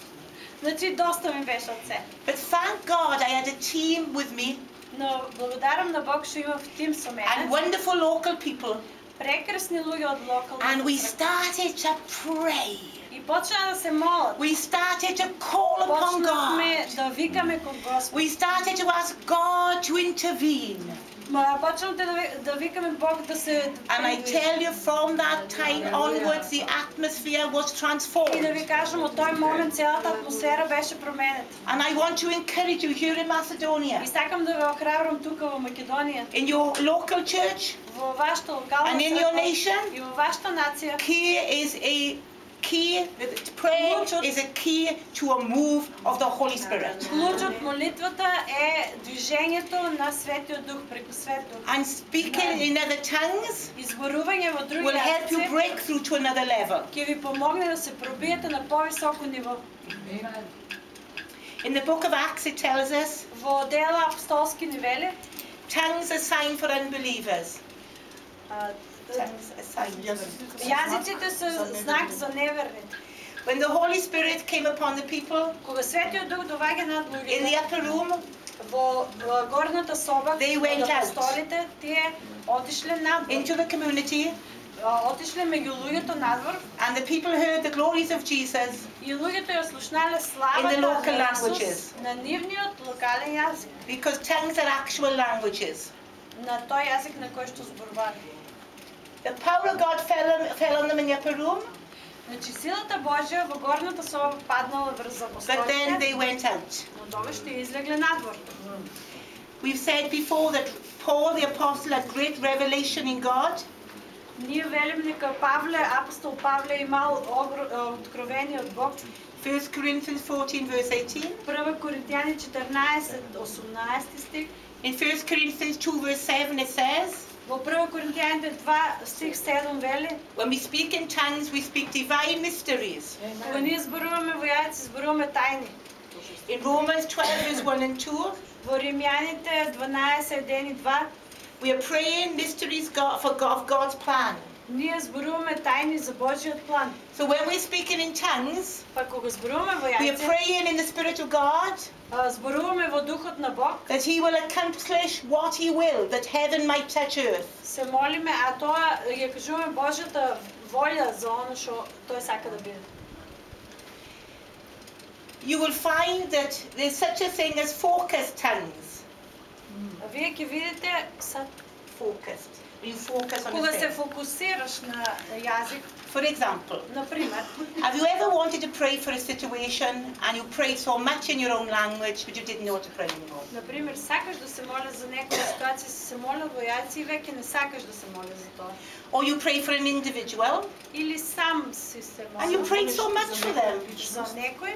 Значи доста ми беше од се. But thank God I had a team with me Но благодарам на Бог што имав тим со and мене. wonderful local people. Прекрасни луѓе од локалната And we црква. started to pray. И почна да се молат. We started to call upon Почнахме God. да викаме кон Господ. We started to ask God to intervene. Ма, Почнахме да, ви- да викаме Бог да се And I придвижи. tell you, from that time onwards, the atmosphere was И да transformed. ви кажам, од тој момент целата атмосфера беше променета. And I want to encourage you here in Macedonia, И сакам да ве охрабрам тука во Македонија, in your local church, во вашата локална And in your црква nation? и во вашата нација. here is a key, prayer Ключът- is a key to a move of the Holy Spirit. Ключът молитвата е движението на Светия Дух, преко Свет Дух. And speaking in other tongues Изборување во други will help you езици break through to another level. ќе ви помогне да се пробиете на повисоко ниво. In the book of Acts, it tells us Во дела апостолски нивели, tongues are sign for unbelievers. а, Tongues are signs. јазиците се знак за неверните. When the Holy Spirit came upon the people Кога Светиот Дух доаѓа над in the луѓето upper room, во во горната соба They од went out. апостолите, тие отишле надвор. into the community, А, Отишле меѓу луѓето надвор and the people heard the glories of Jesus и луѓето ја слушнале In славата the local на languages. Исус на нивниот локален јазик, because tongues are actual languages. на тој јазик на кој што зборувале. The power of God fell on, fell on them in the upper room, Значи силата Божја во горната соба паднала врз but then апостолите, they went out. но тогаш ќе излегле надвор. We've said before that Paul the apostle had great revelation in God, Ние велим дека Павле, апостол Павле имал огр- откровение од Бог. 1 Corinthians 14, verse 18. Прва Коринтијани 14, 18 стих. In 1 Corinthians 2, verse 7, it says, Во прва Коринтијаните 2 стих 7 вели, When we speak in tongues, we speak divine mysteries. кога ние зборуваме во јазици, зборуваме тајни. In Romans 12, verse 1 and 2, Во Римјаните 12, 1 и 2, we are praying mysteries God, for God, of God's plan. ние зборуваме тајни за Божиот план. So when we're speaking in tongues, Па кога зборуваме во we are јазици, praying in the Spirit of God а, зборуваме во духот на Бог, that He will accomplish what He will, that heaven might touch earth. се молиме, а тоа ја кажуваме Божјата волја за оно што тој сака да биде. You will find that there's such a thing as focused tongues. А вие ќе видите сад Focused. You focus on a кога се thing. фокусираш на јазик, For example, на пример, have you ever wanted to pray for a situation and you prayed so much in your own language but you didn't know what to pray anymore? на пример, сакаш да се моля за некоја ситуација, си се моля во јазици и веќе не сакаш да се моля за тоа. Or you pray for an individual Или сам си се and you молиш prayed so much for them. за некој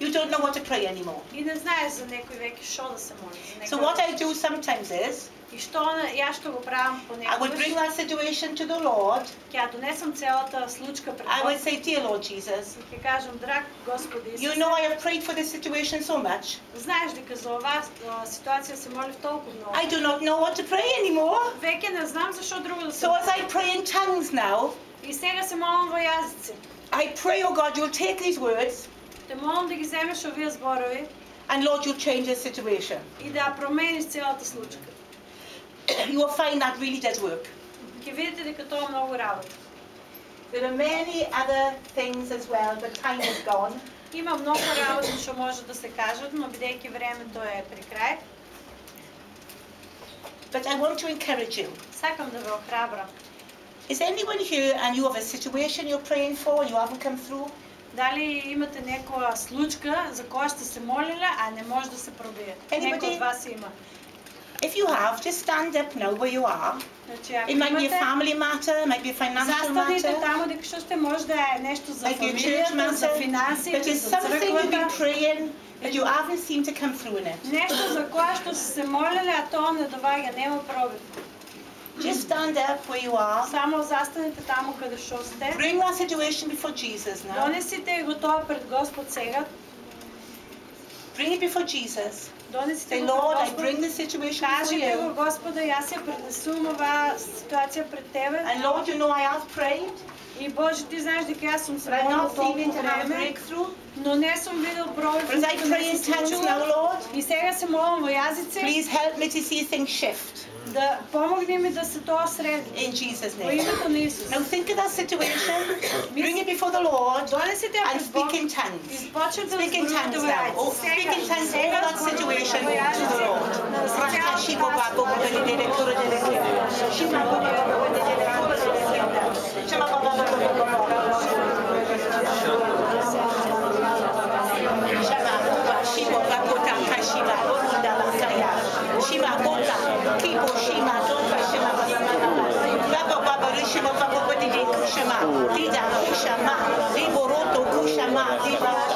You don't know what to pray anymore. и не знаеш за некој веќе што да се моли за некој. So what I do sometimes is И што на- јас што го правам I would bring понекогаш, that situation to the Lord. ќе ја донесам целата случка пред I would Бог say, Dear Lord Jesus, и ќе кажам, драг Господи you Исусе, know I have prayed for this situation so much. знаеш дека за оваа а, ситуација се молив толку многу. I do not know what to pray anymore. Веќе не знам за што друго да се So as I молам. pray in tongues now, И сега се молам во јазици. I pray, oh God, you'll take these words Те молам да ги земеш овие зборови and Lord, you'll change the situation. и да ја промениш целата случка. You will find that really does work. Ќе видите дека тоа многу работи. There are many other things as well, but time is gone. Има многу работи што може да се кажат, но бидејќи времето е при крај, But I want to encourage you. сакам да ве охрабрам. Is anyone here and you have a situation you're praying for and you haven't come through? Дали имате некоја случка за која сте се молиле, а не може да се пробие? Anybody? Некој од вас има. If you have, just stand up now where you are. Значи, ако It might be a имате, family matter, it might be a financial застанете matter, таму дека што сте може да е нешто за might be a church фамилијата, за matter. финанси, But it's за something you've been црквата. praying that you haven't seemed to come through in it. Нешто за кое што се се молеле, а тоа не доваѓа, нема пробив. Just stand up where you are. Само застанете таму каде што сте. Bring that situation before Jesus now. Донесите го тоа пред Господ сега. Bring it before Jesus. Донесите Say, го Lord, I пред bring Господ. the situation before Кажете го, you. Господа, јас ја пренесувам оваа ситуација пред Тебе. And Lord, you know I have prayed, И Боже, Ти знаеш дека јас сум се but I'm молила not seeming толку to have a време, breakthrough. но не сум видел пробив. But as I ништо pray не in се tongues случува. now, Lord, И сега се молам во јазици please help me to see things shift да помогни ми да се тоа среди. in Jesus' Во name. името на Исус. Now think of that situation, bring it before the Lord, Донесете ја and пред Бог. speak in tongues. Изпочнете да Speak in зборувате tongues во now. јазици. Oh, speak in tongues over Сега that situation зборувате во to the Lord. јазици на цялата Rakashibo вас babo baba ситуација. de de kuro de de kuro. Shima baba baba de de de kuro de de kuro. Shima baba baba baba baba. Shama baba shibo babo ta kashima orunda la kaya. Shima bota kibo shima doka shima baba baba. Baba baba rishima baba de de Shema, Tida, Shema, Liboroto, Kushama, Tida,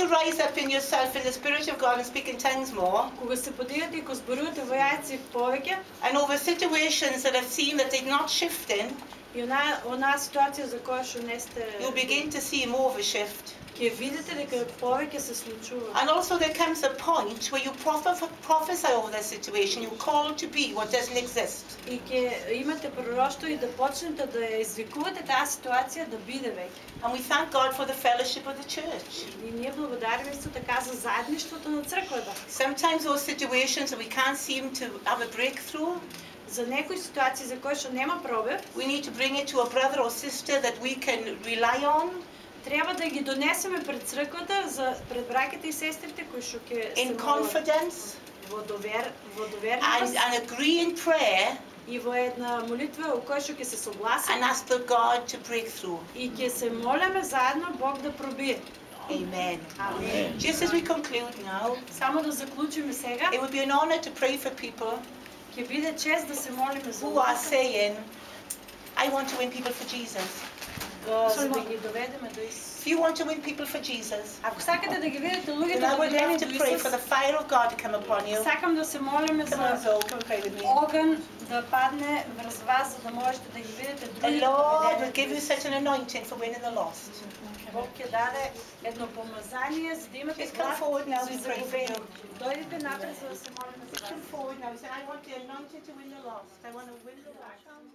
you rise up in yourself in the Spirit of God and speak in tongues more, кога се подигате и го зборувате во јајци повеќе, and over situations that have seen that they're not shifting, и она, она ситуација за која што не сте, you'll begin to see more of a shift. ќе видите дека повеќе се случува. And also there comes a point where you proph- prophesy over that situation. You're called to be what doesn't exist. И ќе имате пророштво и да почнете да ја извикувате таа ситуација да биде веќе. And we thank God for the fellowship of the church. И ние благодариме исто така за заедништвото на црквата. Sometimes those situations that we can't seem to have a breakthrough, За некои ситуации за кои што нема пробив, we need to bring it to a brother or sister that we can rely on треба да ги донесеме пред црквата за пред браќите и сестрите кои што ќе се in молат confidence во довер во and, доверност and agree in prayer и во една молитва во која што ќе се and согласиме ask the God to break through. и ќе се молеме заедно Бог да пробие. Amen. Амин. Just as we conclude now, Само да заклучиме сега, it would be an honor to pray for people ќе биде чест да се молиме за who are луѓе, saying, I want to win people for Jesus. да- за да ги доведеме до Исус. If you want to win people for Jesus, Ако сакате да ги видите then луѓето I would доведени love до to pray for Исус, the fire of God to come upon you. сакам да се молиме Come on, за Zoe, come and pray with me. огън да падне врз вас, за да можете да ги видите The другите Lord will доведени give до you Исус. such an anointing for winning the lost. Бог ќе даде едно помазание, за да имате Just come глас forward now, за we pray for заповедник. you. Дойдете напред, за да се молиме за Just вас. come forward now. Say, I want the anointing to win the lost. I want to win the lost.